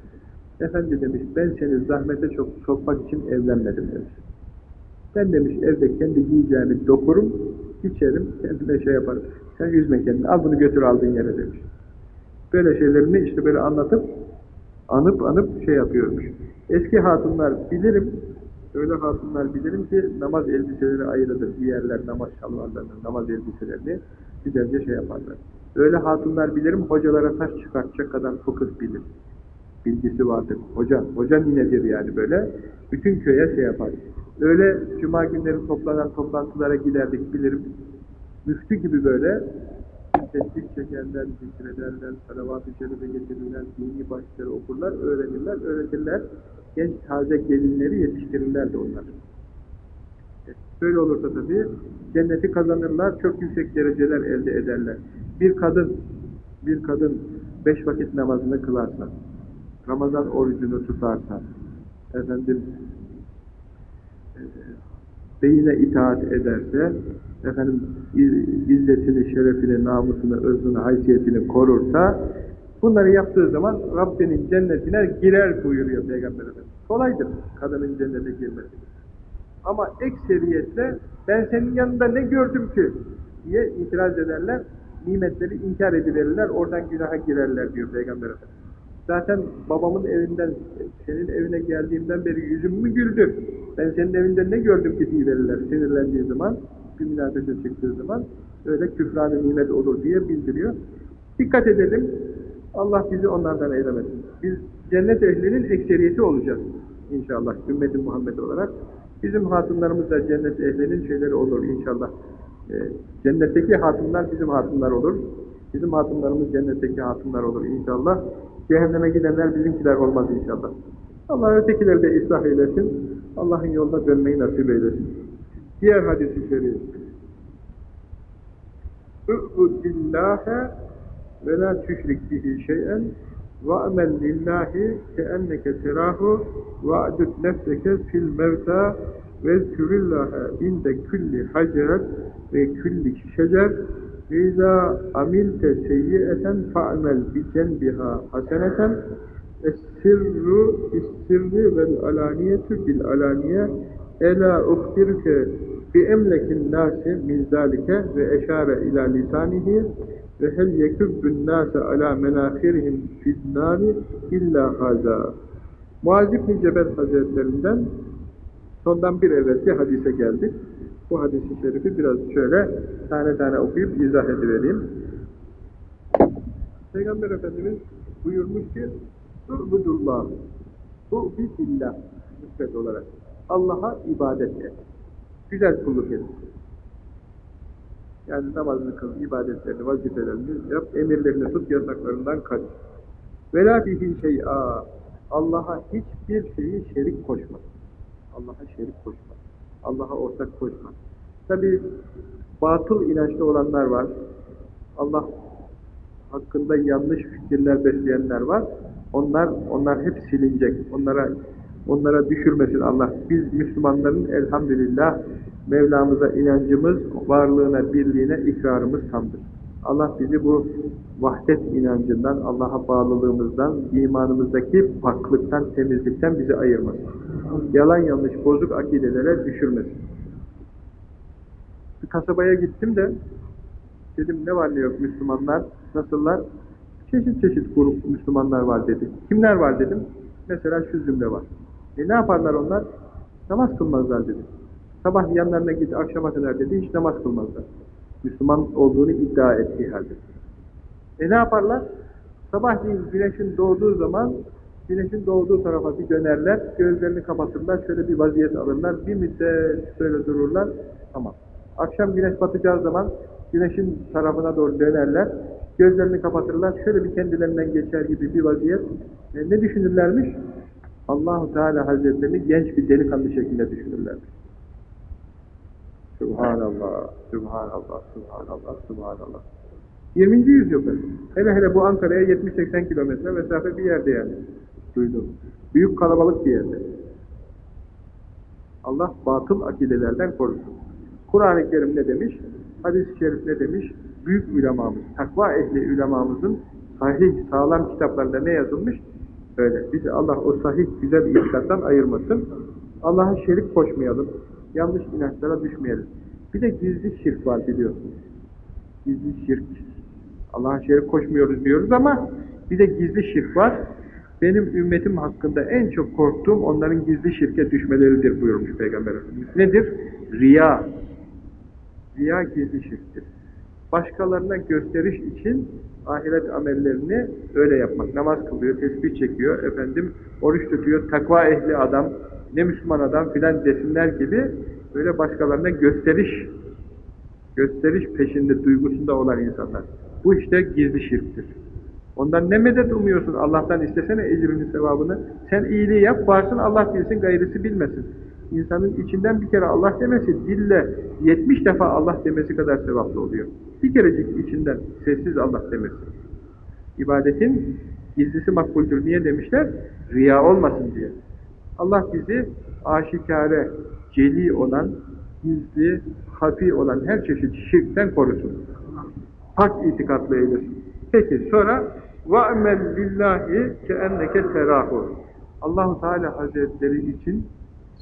[SPEAKER 1] Efendi demiş, ben seni zahmete çok sokmak için evlenmedim demiş. Ben demiş, evde kendi giyeceğimi dokurum, içerim, kendime şey yaparım. Sen yüzme kendini, al bunu götür aldığın yere demiş. Böyle şeylerini işte böyle anlatıp, anıp anıp şey yapıyormuş. Eski hatunlar bilirim, öyle hatunlar bilirim ki namaz elbiseleri ayrıdır, giyerler namaz şalvarlarını, namaz elbiselerini güzelce şey yaparlar. Öyle hatunlar bilirim, hocalara taş çıkartacak kadar fıkıh bilir. Bilgisi vardır. Hoca, hoca ninedir yani böyle. Bütün köye şey yapar. Öyle cuma günleri toplanan toplantılara giderdik bilirim. Müftü gibi böyle tesbih çekerler, zikrederler, salavat-ı şerife getirirler, dini başları okurlar, öğrenirler, öğretirler. Genç taze gelinleri yetiştirirler de onlar. Böyle olursa tabii cenneti kazanırlar, çok yüksek dereceler elde ederler. Bir kadın, bir kadın beş vakit namazını kılarsa, Ramazan orucunu tutarsa, efendim, beyine itaat ederse, efendim, izzetini, şerefini, namusunu, özünü, haysiyetini korursa, bunları yaptığı zaman Rabbinin cennetine girer buyuruyor Peygamber Efendimiz. Kolaydır kadının cennete girmesi. Ama ekseriyetle ben senin yanında ne gördüm ki diye itiraz ederler, nimetleri inkar ediverirler, oradan günaha girerler diyor Peygamber Efendimiz. Zaten babamın evinden, senin evine geldiğimden beri yüzüm mü güldü? Ben senin evinde ne gördüm ki diyiverirler sinirlendiği zaman, bir münakaşa çıktığı zaman öyle küfran nimet olur diye bildiriyor. Dikkat edelim, Allah bizi onlardan eylemesin. Biz cennet ehlinin ekseriyeti olacağız inşallah, ümmeti Muhammed olarak. Bizim hatunlarımız da cennet ehlinin şeyleri olur inşallah. E, cennetteki hatunlar bizim hatunlar olur. Bizim hatunlarımız cennetteki hatunlar olur inşallah. Cehenneme gidenler bizimkiler olmaz inşallah. Allah ötekileri de ıslah eylesin. Allah'ın yoluna dönmeyi nasip eylesin. Diğer hadis-i şerif. Ü'budillâhe ve la tüşrik bihi şey'en وَأْمَنْ لِلّٰهِ كَأَنَّكَ تَرَاهُ وَاَعْدُدْ نَفْسَكَ فِي الْمَوْتَى وَذْكُرِ اللّٰهَ عِنْدَ كُلِّ حَجَرَةٍ وَكُلِّ شَجَرٍ İza amilte seyyi'eten fa'mel bi cenbiha haseneten es-sirru bis-sirri vel alaniyetu bil alaniye ela ukhbiruke bi emlekin nasi min zalike ve eşare ila lisanihi ve hel yekubbun nase ala menahirihim fidnari illa haza Muaz İbni Cebel Hazretlerinden sondan bir evvelki hadise geldik. Bu hadisi şerifi biraz şöyle tane tane okuyup izah edivereyim. Peygamber Efendimiz buyurmuş ki Ubudullah Bu billah müsbet olarak Allah'a ibadet et. Güzel kulluk et. Yani namazını kıl, ibadetlerini, vazifelerini yap, emirlerini tut, yasaklarından kaç. Vela bihi şey'a Allah'a hiçbir şeyi şerik koşma. Allah'a şerik koşma. Allah'a ortak koşma. Tabi batıl inançlı olanlar var. Allah hakkında yanlış fikirler besleyenler var. Onlar onlar hep silinecek. Onlara onlara düşürmesin Allah. Biz Müslümanların elhamdülillah Mevlamıza inancımız, varlığına, birliğine ikrarımız tamdır. Allah bizi bu vahdet inancından, Allah'a bağlılığımızdan, imanımızdaki paklıktan, temizlikten bizi ayırmasın. Yalan yanlış, bozuk akidelere düşürmesin. Bir kasabaya gittim de, dedim ne var ne yok Müslümanlar, nasıllar? Çeşit çeşit grup Müslümanlar var dedi. Kimler var dedim. Mesela şu zümre var. E ne yaparlar onlar? Namaz kılmazlar dedi. Sabah yanlarına git akşama kadar dedi, hiç namaz kılmazlar. Müslüman olduğunu iddia ettiği halde. E ne yaparlar? Sabahleyin güneşin doğduğu zaman, güneşin doğduğu tarafa bir dönerler, gözlerini kapatırlar, şöyle bir vaziyet alırlar, bir müddet şöyle dururlar, tamam. Akşam güneş batacağı zaman, güneşin tarafına doğru dönerler, gözlerini kapatırlar, şöyle bir kendilerinden geçer gibi bir vaziyet. E ne düşünürlermiş? Allahu Teala Hazretlerini genç bir delikanlı şeklinde düşünürlermiş. Subhanallah, Subhanallah, Subhanallah, Subhanallah. 20. yüzyıl Hele hele bu Ankara'ya 70-80 kilometre mesafe bir yerde yani. Duydum. Büyük kalabalık bir yerde. Allah batıl akidelerden korusun. Kur'an-ı Kerim ne demiş? Hadis-i Şerif ne demiş? Büyük ulemamız, takva ehli ulemamızın sahih, sağlam kitaplarında ne yazılmış? Böyle. Bizi Allah o sahih, güzel itikattan ayırmasın. Allah'a şerik koşmayalım yanlış inançlara düşmeyelim. Bir de gizli şirk var biliyorsunuz. Gizli şirk. Allah'a şerik koşmuyoruz diyoruz ama bir de gizli şirk var. Benim ümmetim hakkında en çok korktuğum onların gizli şirke düşmeleridir buyurmuş Peygamber Efendimiz. Nedir? Riya. Riya gizli şirktir. Başkalarına gösteriş için ahiret amellerini öyle yapmak. Namaz kılıyor, tesbih çekiyor, efendim oruç tutuyor, takva ehli adam, ne Müslüman adam filan desinler gibi böyle başkalarına gösteriş gösteriş peşinde duygusunda olan insanlar. Bu işte gizli şirktir. Ondan ne medet umuyorsun? Allah'tan istesene ecrini, sevabını. Sen iyiliği yap, varsın Allah bilsin, gayrısı bilmesin. İnsanın içinden bir kere Allah demesi, dille 70 defa Allah demesi kadar sevaplı oluyor. Bir kerecik içinden sessiz Allah demesi. İbadetin gizlisi makbuldür. Niye demişler? Riya olmasın diye. Allah bizi aşikare, celi olan, gizli, hafi olan her çeşit şirkten korusun. Hak itikatlı eylesin. Peki sonra وَاَمَلْ لِلّٰهِ كَاَنَّكَ terahu. Allahu Teala Hazretleri için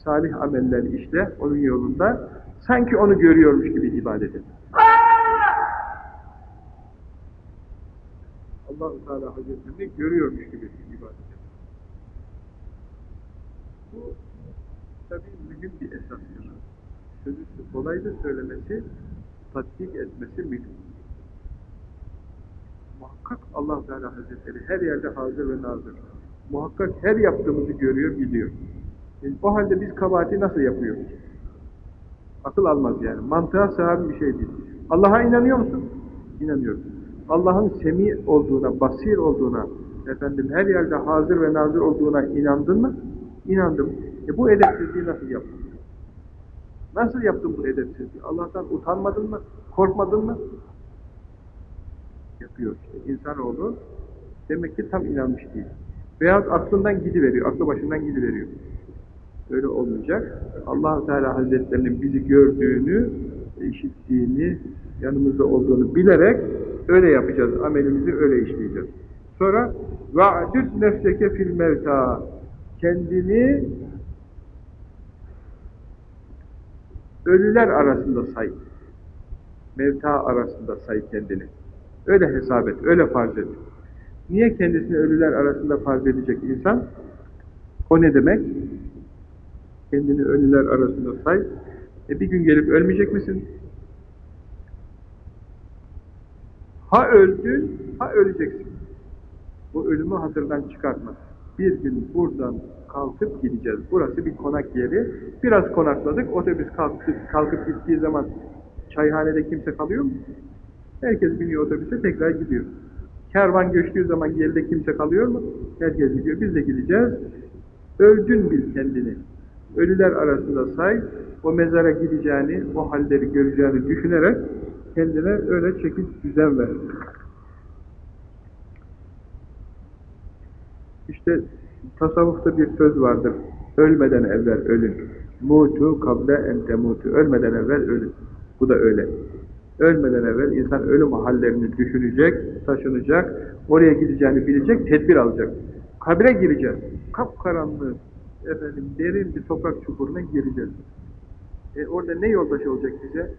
[SPEAKER 1] salih ameller işle, onun yolunda sanki onu görüyormuş gibi ibadet et. Allahu Teala Hazretlerini görüyormuş gibi ibadet et. Bu tabi mühim bir esastır. Sözü kolaydı söylemesi, tatbik etmesi mühim. Muhakkak allah Teala Hazretleri her yerde hazır ve nazır. Muhakkak her yaptığımızı görüyor, biliyor. E, o halde biz kabahati nasıl yapıyoruz? Akıl almaz yani. Mantığa sığar bir şey değil. Allah'a inanıyor musun? İnanıyorum. Allah'ın semi olduğuna, basir olduğuna, efendim her yerde hazır ve nazır olduğuna inandın mı? İnandım. E bu edepsizliği nasıl yaptın? Nasıl yaptın bu edepsizliği? Allah'tan utanmadın mı? Korkmadın mı? Yapıyor işte. İnsanoğlu demek ki tam inanmış değil. Veyahut aklından gidiveriyor, aklı başından gidiveriyor. Öyle olmayacak. allah Teala Hazretlerinin bizi gördüğünü, işittiğini, yanımızda olduğunu bilerek öyle yapacağız. Amelimizi öyle işleyeceğiz. Sonra وَعْدُدْ نَفْسَكَ fil mevta Kendini ölüler arasında say. Mevta arasında say kendini. Öyle hesap et, öyle farz et. Niye kendisini ölüler arasında farz edecek insan? O ne demek? Kendini ölüler arasında say. E bir gün gelip ölmeyecek misin? Ha öldün, ha öleceksin. Bu ölümü hatırdan çıkartma. Bir gün buradan kalkıp gideceğiz. Burası bir konak yeri. Biraz konakladık. Otobüs kalkıp, kalkıp gittiği zaman çayhanede kimse kalıyor mu? Herkes biniyor otobüse tekrar gidiyor. Kervan göçtüğü zaman yerde kimse kalıyor mu? Herkes gidiyor. Biz de gideceğiz. Öldün bil kendini. Ölüler arasında say. O mezara gideceğini, o halleri göreceğini düşünerek kendine öyle çekil düzen ver. İşte tasavvufta bir söz vardır. Ölmeden evvel ölün. Mutu kable ente mutu. Ölmeden evvel ölün. Bu da öyle. Ölmeden evvel insan ölüm hallerini düşünecek, taşınacak, oraya gideceğini bilecek, tedbir alacak. Kabre gireceğiz. Kapkaranlığı, efendim, derin bir toprak çukuruna gireceğiz. E orada ne yoldaş olacak bize?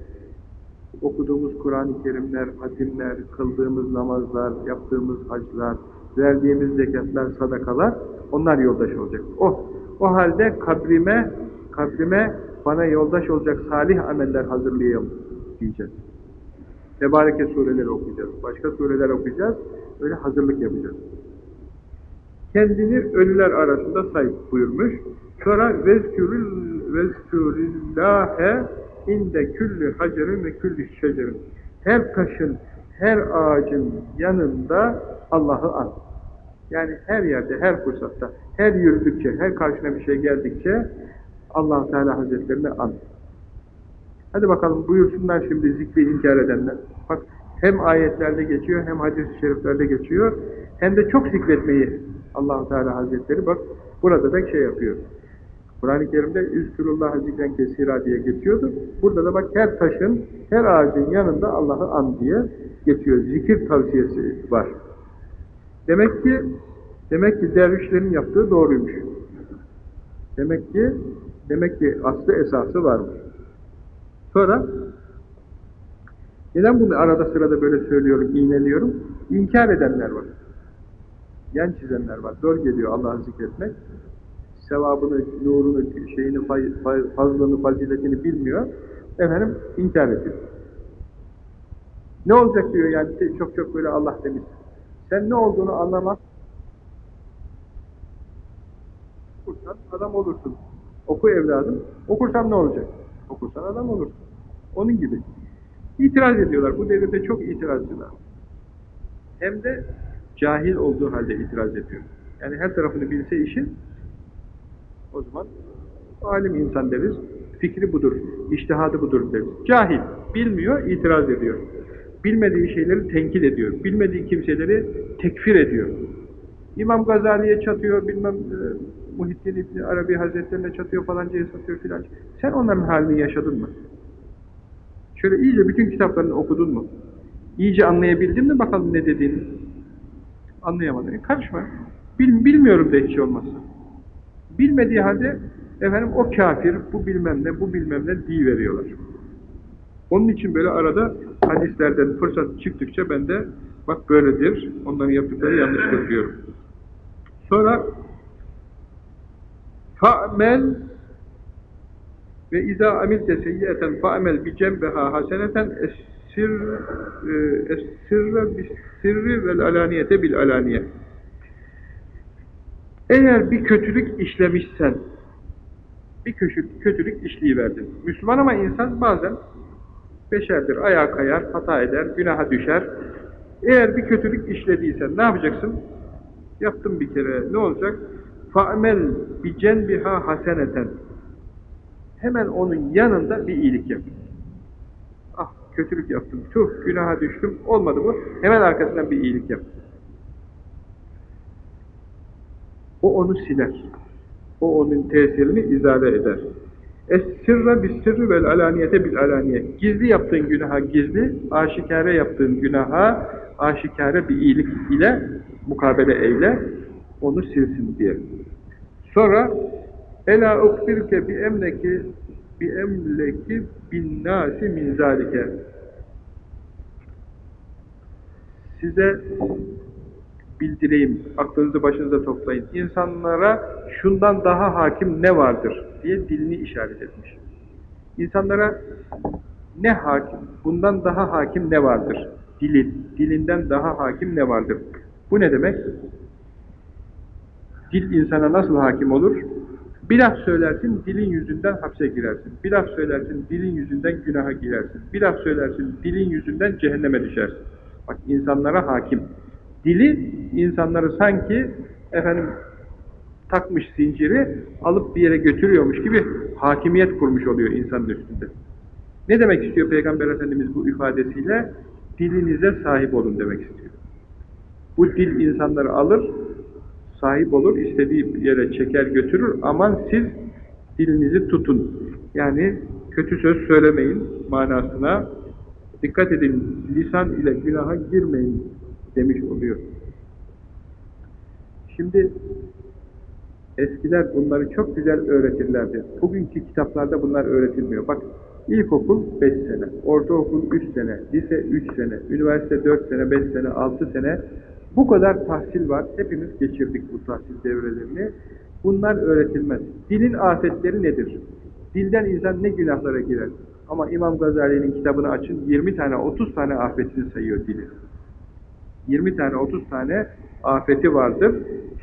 [SPEAKER 1] Okuduğumuz Kur'an-ı Kerimler, hatimler, kıldığımız namazlar, yaptığımız haclar, verdiğimiz zekatlar, sadakalar, onlar yoldaş olacak. O, o halde kabrime, kabrime bana yoldaş olacak salih ameller hazırlayayım diyeceğiz. Tebareke sureleri okuyacağız. Başka sureler okuyacağız. Öyle hazırlık yapacağız. Kendini ölüler arasında say buyurmuş. Sonra vezkürül vezkürillâhe inde küllü hacerin ve küllü şecerin. Her taşın, her ağacın yanında Allah'ı an. Yani her yerde, her fırsatta, her yürüdükçe, her karşına bir şey geldikçe allah Teala Hazretlerini an. Hadi bakalım buyursunlar şimdi zikri inkar edenler. Bak hem ayetlerde geçiyor hem hadis-i şeriflerde geçiyor. Hem de çok zikretmeyi allah Teala Hazretleri bak burada da şey yapıyor. Kur'an-ı Kerim'de Üskürullah zikren kesira diye geçiyordu. Burada da bak her taşın, her ağacın yanında Allah'ı an diye geçiyor. Zikir tavsiyesi var. Demek ki demek ki dervişlerin yaptığı doğruymuş. Demek ki demek ki aslı esası varmış. Sonra neden bunu arada sırada böyle söylüyorum, iğneliyorum? İnkar edenler var. Yan çizenler var. Zor geliyor Allah'ı zikretmek. Sevabını, nurunu, şeyini, fazlını, faziletini bilmiyor. Efendim inkar ediyor. Ne olacak diyor yani çok çok böyle Allah demiş. Sen ne olduğunu anlamaz. Okursan adam olursun. Oku evladım. Okursan ne olacak? Okursan adam olursun. Onun gibi. İtiraz ediyorlar. Bu devirde çok itirazcılar. hem de cahil olduğu halde itiraz ediyor. Yani her tarafını bilse işin o zaman alim insan deriz. Fikri budur, iştihadı budur deriz. Cahil, bilmiyor, itiraz ediyor. Bilmediği şeyleri tenkit ediyor. Bilmediği kimseleri tekfir ediyor. İmam Gazali'ye çatıyor, bilmem e, Muhittin İbni Arabi Hazretlerine çatıyor, falancaya satıyor filan. Sen onların halini yaşadın mı? Şöyle iyice bütün kitaplarını okudun mu? İyice anlayabildin mi bakalım ne dediğini? Anlayamadın. E karışma. Bil, bilmiyorum de hiç olmazsa. Bilmediği halde efendim o kafir, bu bilmem ne, bu bilmem ne veriyorlar. Onun için böyle arada hadislerden fırsat çıktıkça ben de bak böyledir, onların yaptıkları yanlıştır diyorum. Sonra fa'mel ve izâ amilte seyyiyeten fa'mel bi cembeha haseneten essir e, essirre bis sirri vel alaniyete bil alaniye eğer bir kötülük işlemişsen bir kötülük işleyiverdin. Müslüman ama insan bazen beşerdir, ayağa kayar, hata eder, günaha düşer. Eğer bir kötülük işlediysen ne yapacaksın? Yaptım bir kere, ne olacak? fa'mel bi cenbiha haseneten hemen onun yanında bir iyilik yap. Ah kötülük yaptım, tuh günaha düştüm, olmadı bu. Hemen arkasından bir iyilik yap. O onu siler. O onun tesirini izale eder. Es-sirra bis-sirri alaniyete bil alaniye. Gizli yaptığın günaha gizli, aşikare yaptığın günaha aşikare bir iyilik ile mukabele eyle onu silsin diye. Sonra Ela ukbirke bi emleki bi emleki bin nasi min zalike. Size bildireyim, aklınızı başınıza toplayın. İnsanlara şundan daha hakim ne vardır diye dilini işaret etmiş. İnsanlara ne hakim, bundan daha hakim ne vardır? Dili, dilinden daha hakim ne vardır? Bu ne demek? Dil insana nasıl hakim olur? Bir laf söylersin, dilin yüzünden hapse girersin. Bir laf söylersin, dilin yüzünden günaha girersin. Bir laf söylersin, dilin yüzünden cehenneme düşersin. Bak insanlara hakim. Dili insanları sanki efendim takmış zinciri alıp bir yere götürüyormuş gibi hakimiyet kurmuş oluyor insanın üstünde. Ne demek istiyor Peygamber Efendimiz bu ifadesiyle? Dilinize sahip olun demek istiyor. Bu dil insanları alır, sahip olur, istediği yere çeker götürür. Aman siz dilinizi tutun. Yani kötü söz söylemeyin manasına. Dikkat edin, lisan ile günaha girmeyin demiş oluyor. Şimdi eskiler bunları çok güzel öğretirlerdi. Bugünkü kitaplarda bunlar öğretilmiyor. Bak ilkokul 5 sene, ortaokul 3 sene, lise 3 sene, üniversite 4 sene, 5 sene, 6 sene bu kadar tahsil var. Hepimiz geçirdik bu tahsil devrelerini. Bunlar öğretilmez. Dilin afetleri nedir? Dilden insan ne günahlara girer? Ama İmam Gazali'nin kitabını açın 20 tane 30 tane afetini sayıyor dili. 20 tane 30 tane afeti vardır,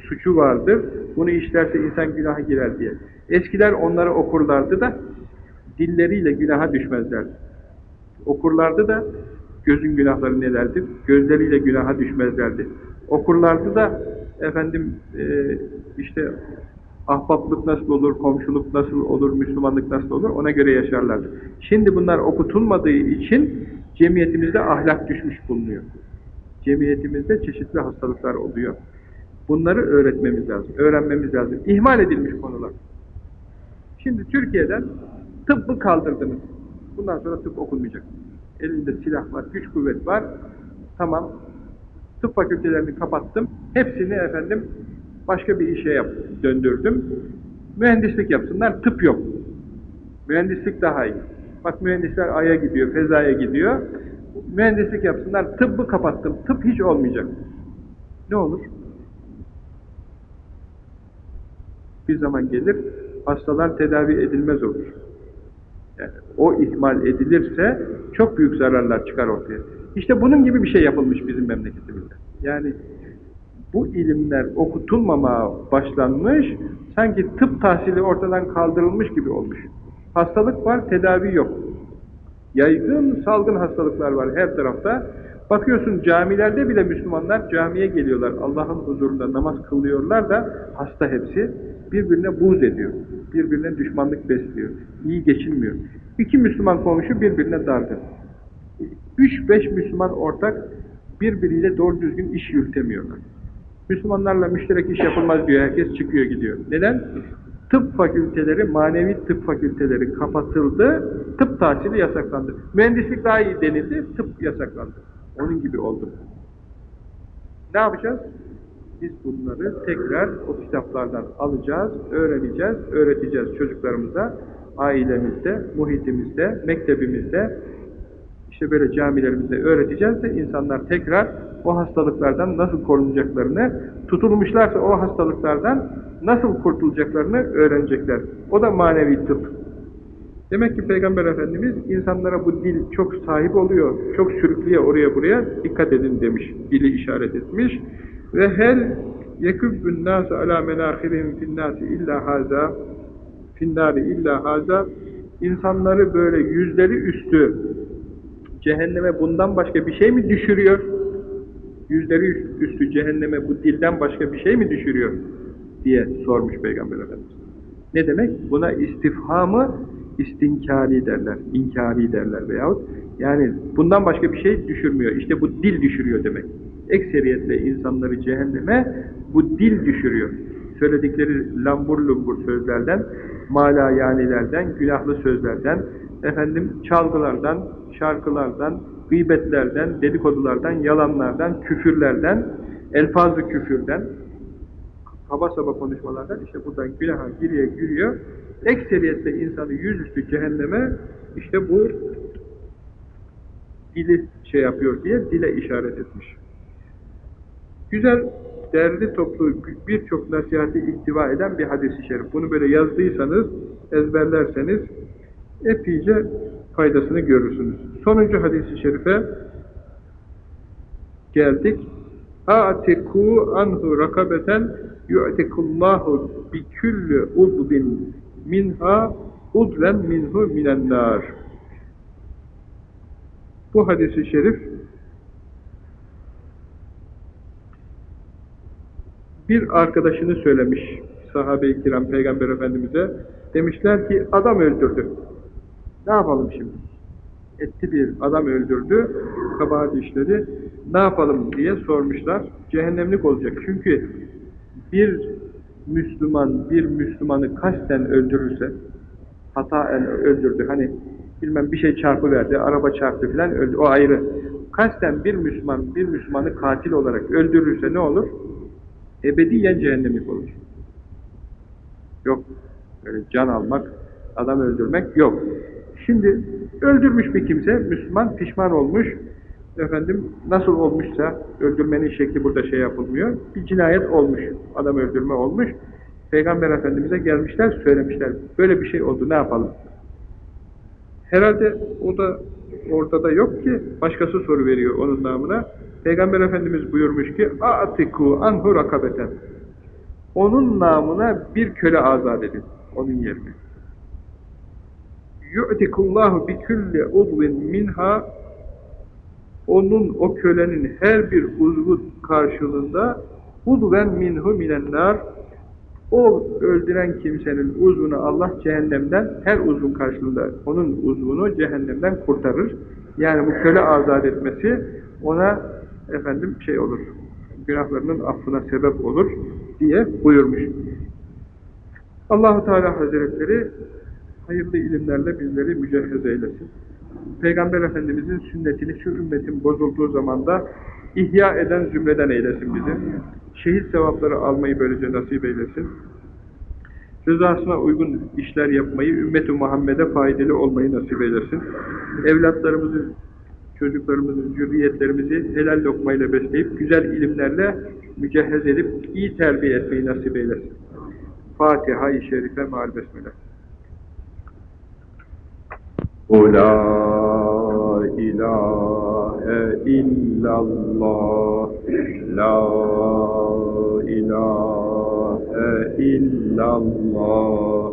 [SPEAKER 1] suçu vardır. Bunu işlerse insan günaha girer diye. Eskiler onları okurlardı da dilleriyle günaha düşmezlerdi. Okurlardı da gözün günahları nelerdir? Gözleriyle günaha düşmezlerdi. Okurlardı da efendim e, işte ahbaplık nasıl olur, komşuluk nasıl olur, Müslümanlık nasıl olur ona göre yaşarlardı. Şimdi bunlar okutulmadığı için cemiyetimizde ahlak düşmüş bulunuyor cemiyetimizde çeşitli hastalıklar oluyor. Bunları öğretmemiz lazım, öğrenmemiz lazım. İhmal edilmiş konular. Şimdi Türkiye'den tıbbı kaldırdınız. Bundan sonra tıp okunmayacak. Elinde silah var, güç kuvvet var. Tamam. Tıp fakültelerini kapattım. Hepsini efendim başka bir işe yap, döndürdüm. Mühendislik yapsınlar, tıp yok. Mühendislik daha iyi. Bak mühendisler Ay'a gidiyor, fezaya gidiyor mühendislik yapsınlar, tıbbı kapattım, tıp hiç olmayacak. Ne olur? Bir zaman gelir, hastalar tedavi edilmez olur. O ihmal edilirse çok büyük zararlar çıkar ortaya. İşte bunun gibi bir şey yapılmış bizim memleketimizde. Yani bu ilimler okutulmamaya başlanmış, sanki tıp tahsili ortadan kaldırılmış gibi olmuş. Hastalık var, tedavi yok. Yaygın, salgın hastalıklar var her tarafta. Bakıyorsun camilerde bile Müslümanlar camiye geliyorlar. Allah'ın huzurunda namaz kılıyorlar da hasta hepsi. Birbirine buğz ediyor. Birbirine düşmanlık besliyor. İyi geçinmiyor. İki Müslüman komşu birbirine dargın. Üç beş Müslüman ortak birbiriyle doğru düzgün iş yürütemiyorlar. Müslümanlarla müşterek iş yapılmaz diyor. Herkes çıkıyor gidiyor. Neden? Tıp fakülteleri, manevi tıp fakülteleri kapatıldı. Tıp tahsili yasaklandı. Mühendislik daha iyi denildi. Tıp yasaklandı. Onun gibi oldu. Ne yapacağız? Biz bunları tekrar o kitaplardan alacağız, öğreneceğiz, öğreteceğiz çocuklarımıza, ailemizde, muhitimizde, mektebimizde, işte böyle camilerimizde öğreteceğiz de insanlar tekrar o hastalıklardan nasıl korunacaklarını, tutulmuşlarsa o hastalıklardan nasıl kurtulacaklarını öğrenecekler. O da manevi tıp. Demek ki Peygamber Efendimiz insanlara bu dil çok sahip oluyor, çok sürüklüyor oraya buraya, dikkat edin demiş, dili işaret etmiş. Ve hel yekübbün nâse alâ menâhirihim finnâsi illâ hâzâ finnâri illâ hâzâ insanları böyle yüzleri üstü cehenneme bundan başka bir şey mi düşürüyor? Yüzleri üstü cehenneme bu dilden başka bir şey mi düşürüyor? diye sormuş Peygamber Efendimiz. Ne demek? Buna istifhamı istinkari derler, inkari derler veyahut yani bundan başka bir şey düşürmüyor. İşte bu dil düşürüyor demek. Ekseriyetle insanları cehenneme bu dil düşürüyor. Söyledikleri lambur lumbur sözlerden, mala yanilerden, günahlı sözlerden, efendim çalgılardan, şarkılardan, gıybetlerden, dedikodulardan, yalanlardan, küfürlerden, elfazı küfürden, kaba saba konuşmalardan işte buradan günaha giriyor, giriyor. Ekseriyetle insanı yüzüstü cehenneme işte bu dili şey yapıyor diye dile işaret etmiş. Güzel, derli toplu birçok nasihati ihtiva eden bir hadis-i şerif. Bunu böyle yazdıysanız, ezberlerseniz epeyce faydasını görürsünüz. Sonuncu hadis-i şerife geldik. A'tiku anhu rakabeten yu'tikullahu bi kulli udbin minha udven minhu minen nar. Bu hadisi şerif bir arkadaşını söylemiş sahabe-i kiram peygamber efendimize. Demişler ki adam öldürdü. Ne yapalım şimdi? Etti bir adam öldürdü kabahat işledi. Ne yapalım? diye sormuşlar. Cehennemlik olacak. Çünkü bir Müslüman bir Müslümanı kasten öldürürse hataen öldürdü. Hani bilmem bir şey çarpı verdi araba çarptı filan öldü. O ayrı. Kasten bir Müslüman bir Müslümanı katil olarak öldürürse ne olur ebediyen cehennemlik olur. Yok. Öyle can almak, adam öldürmek yok. Şimdi öldürmüş bir kimse, Müslüman pişman olmuş, efendim nasıl olmuşsa, öldürmenin şekli burada şey yapılmıyor, bir cinayet olmuş, adam öldürme olmuş, Peygamber Efendimiz'e gelmişler, söylemişler, böyle bir şey oldu, ne yapalım? Herhalde o da orada da yok ki, başkası soru veriyor onun namına, Peygamber Efendimiz buyurmuş ki atiku anhu rakabeten. Onun namına bir köle azat edin. Onun yerine. Yu'tikullahu bi kulli udvin minha onun o kölenin her bir uzvu karşılığında udven minhu minennar o öldüren kimsenin uzvunu Allah cehennemden her uzvun karşılığında onun uzvunu cehennemden kurtarır. Yani bu köle azat etmesi ona efendim şey olur, günahlarının affına sebep olur diye buyurmuş. Allahu Teala Hazretleri hayırlı ilimlerle bizleri mücehhez eylesin. Peygamber Efendimizin sünnetini şu ümmetin bozulduğu zamanda ihya eden zümreden eylesin bizi. Şehit sevapları almayı böylece nasip eylesin. Rızasına uygun işler yapmayı, ümmet-i Muhammed'e faydalı olmayı nasip eylesin. Evlatlarımızı çocuklarımızı, zürriyetlerimizi helal lokmayla besleyip, güzel ilimlerle mücehhez edip, iyi terbiye etmeyi nasip eylesin. Fatiha-i Şerife Mal Besmele. La ilahe illallah La ilahe illallah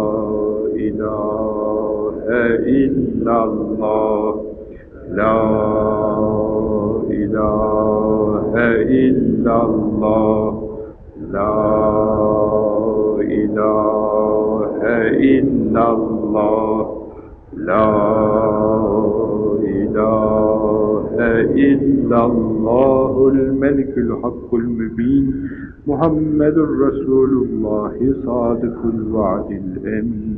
[SPEAKER 1] إلا الله لا إله إلا الله لا إله إلا الله لا إله إلا الله الملك الحق المبين محمد رسول الله صادق الوعد الأمين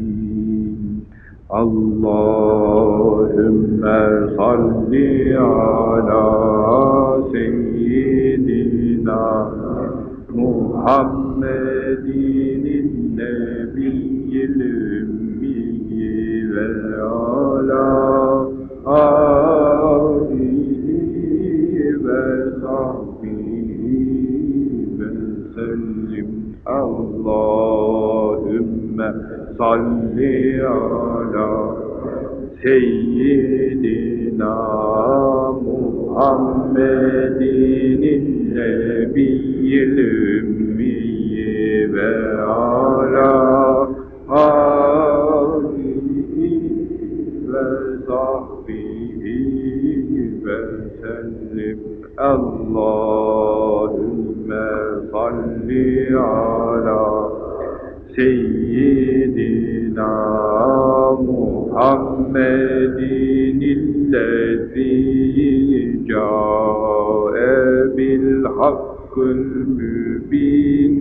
[SPEAKER 1] Allahümme salli ala seyyidina Muhammedin nebiyyil ümmiyi ve ala alihi ve sahbihi ve sellim. Allahümme salli ala Que بالحق المبين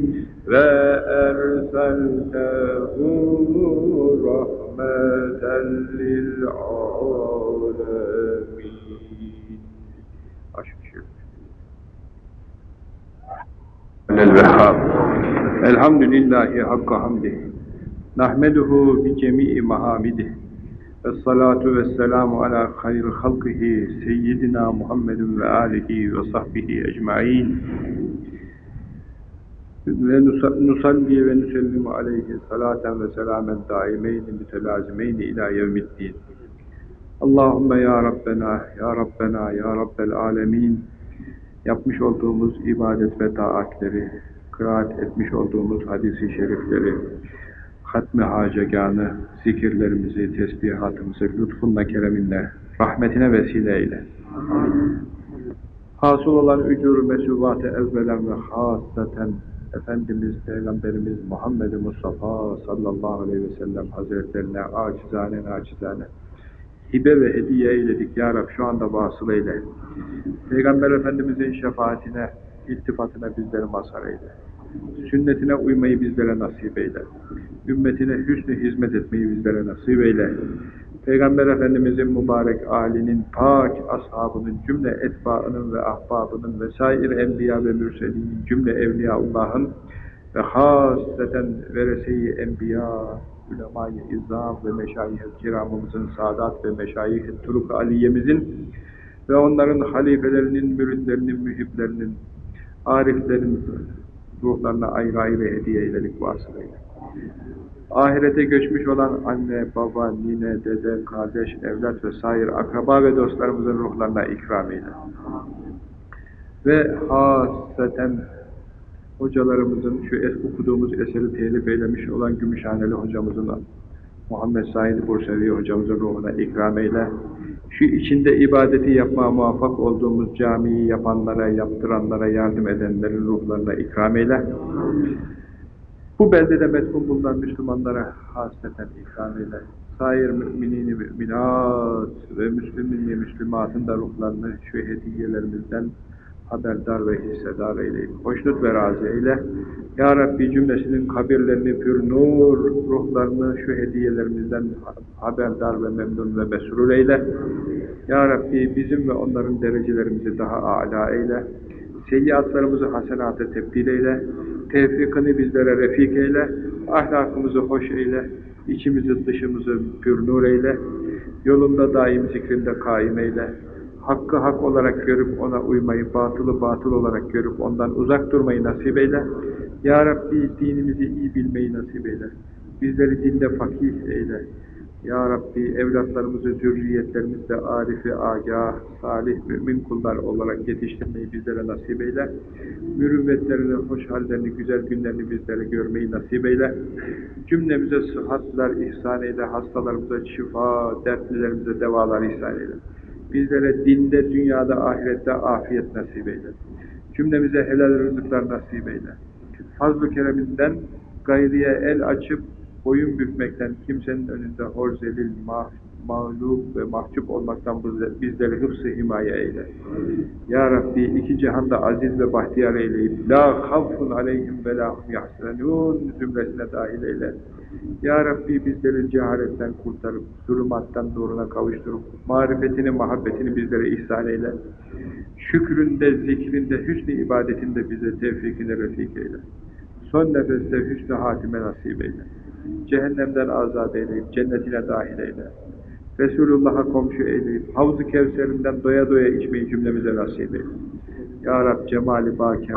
[SPEAKER 1] وأرسلته رحمة للعالمين أشكر الوهاب الحمد لله حق حمده نحمده بجميع محامده Esselatu vesselamu ala hayr halkihi seyyidina Muhammedun ve alihi ve sahbihi ecmain. Ve nusalli ve nüsellimu aleyhi salaten ve selamen daimeyni mütelazimeyni ila yevmiddin. Allahümme ya Rabbena, ya Rabbena, ya Rabbel alemin. Yapmış olduğumuz ibadet ve taatleri, kıraat etmiş olduğumuz hadisi şerifleri, hatmi haceganı, zikirlerimizi, tesbihatımızı lütfunla, kereminle, rahmetine vesile eyle. Hasıl olan ücur mesubatı evvelen ve hasaten Efendimiz Peygamberimiz Muhammed Mustafa sallallahu aleyhi ve sellem hazretlerine acizane acizane hibe ve hediye eyledik ya Rab şu anda vasıl eyle. Peygamber Efendimizin şefaatine, iltifatına bizleri mazhar eyle. Sünnetine uymayı bizlere nasip eyle. Ümmetine hüsnü hizmet etmeyi bizlere nasip eyle. Peygamber Efendimizin mübarek âlinin, pak ashabının, cümle etbaının ve ahbabının vesair enbiya ve mürselinin, cümle evliyaullahın ve hasreten verese-i enbiya, ulema-i izzam ve meşayih-i kiramımızın, sadat ve meşayih-i turuk aliyemizin ve onların halifelerinin, müritlerinin, mühiblerinin, ariflerin ruhlarına ayrı ayrı hediye eyledik vasılayla. Ahirete göçmüş olan anne, baba, nine, dede, kardeş, evlat ve sair akraba ve dostlarımızın ruhlarına ikram eyle. Ve hasreten hocalarımızın şu okuduğumuz eseri telif eylemiş olan Gümüşhaneli hocamızın Muhammed Said Bursevi hocamızın ruhuna ikram eyle. Şu içinde ibadeti yapmaya muvaffak olduğumuz camiyi yapanlara, yaptıranlara, yardım edenlerin ruhlarına ikram eyle. Bu beldede metfun bulunan Müslümanlara hasreten ikram eyle. Sair müminini müminat ve müslümin müslümatın da ruhlarını şu hediyelerimizden haberdar ve hissedar eyle. Hoşnut ve razı eyle. Ya Rabbi cümlesinin kabirlerini pür nur, ruhlarını şu hediyelerimizden haberdar ve memnun ve mesrur eyle. Ya Rabbi bizim ve onların derecelerimizi daha âlâ eyle. Seyyiatlarımızı hasenata tebdil eyle. Tevfikini bizlere refik eyle. Ahlakımızı hoş eyle. İçimizi dışımızı pür nur eyle. Yolunda daim zikrinde kaim eyle. Hakkı hak olarak görüp ona uymayı, batılı batıl olarak görüp ondan uzak durmayı nasip eyle. Ya Rabbi dinimizi iyi bilmeyi nasip eyle. Bizleri dinde fakih eyle. Ya Rabbi evlatlarımızı, zürriyetlerimizle arifi, agah, salih, mümin kullar olarak yetiştirmeyi bizlere nasip eyle. Mürüvvetlerini, hoş hallerini, güzel günlerini bizlere görmeyi nasip eyle. Cümlemize sıhhatler ihsan eyle, hastalarımıza şifa, dertlilerimize devalar ihsan eyle. Bizlere dinde, dünyada, ahirette afiyet nasip eyle. Cümlemize helal rızıklar nasip eyle. Fazl-ı kereminden gayriye el açıp boyun bükmekten, kimsenin önünde hor zelil, mağlup ve mahcup olmaktan bizleri hıfz-ı himaye eyle. Ya Rabbi iki cihanda aziz ve bahtiyar eyleyip la havfun aleyhim ve la hum yahsenun zümresine dahil eyle. Ya Rabbi bizleri cehaletten kurtarıp, zulümattan nuruna kavuşturup, marifetini, muhabbetini bizlere ihsan eyle. Şükründe, zikrinde, hüsnü ibadetinde bize tevfikini refik eyle. Son nefeste hüsnü hatime nasip eyle. Cehennemden azat eyleyip cennetine dahil eyle. Resulullah'a komşu eyleyip Havz-ı Kevser'inden doya doya içmeyi cümlemize nasip eyle. Ya Rab cemali bakem,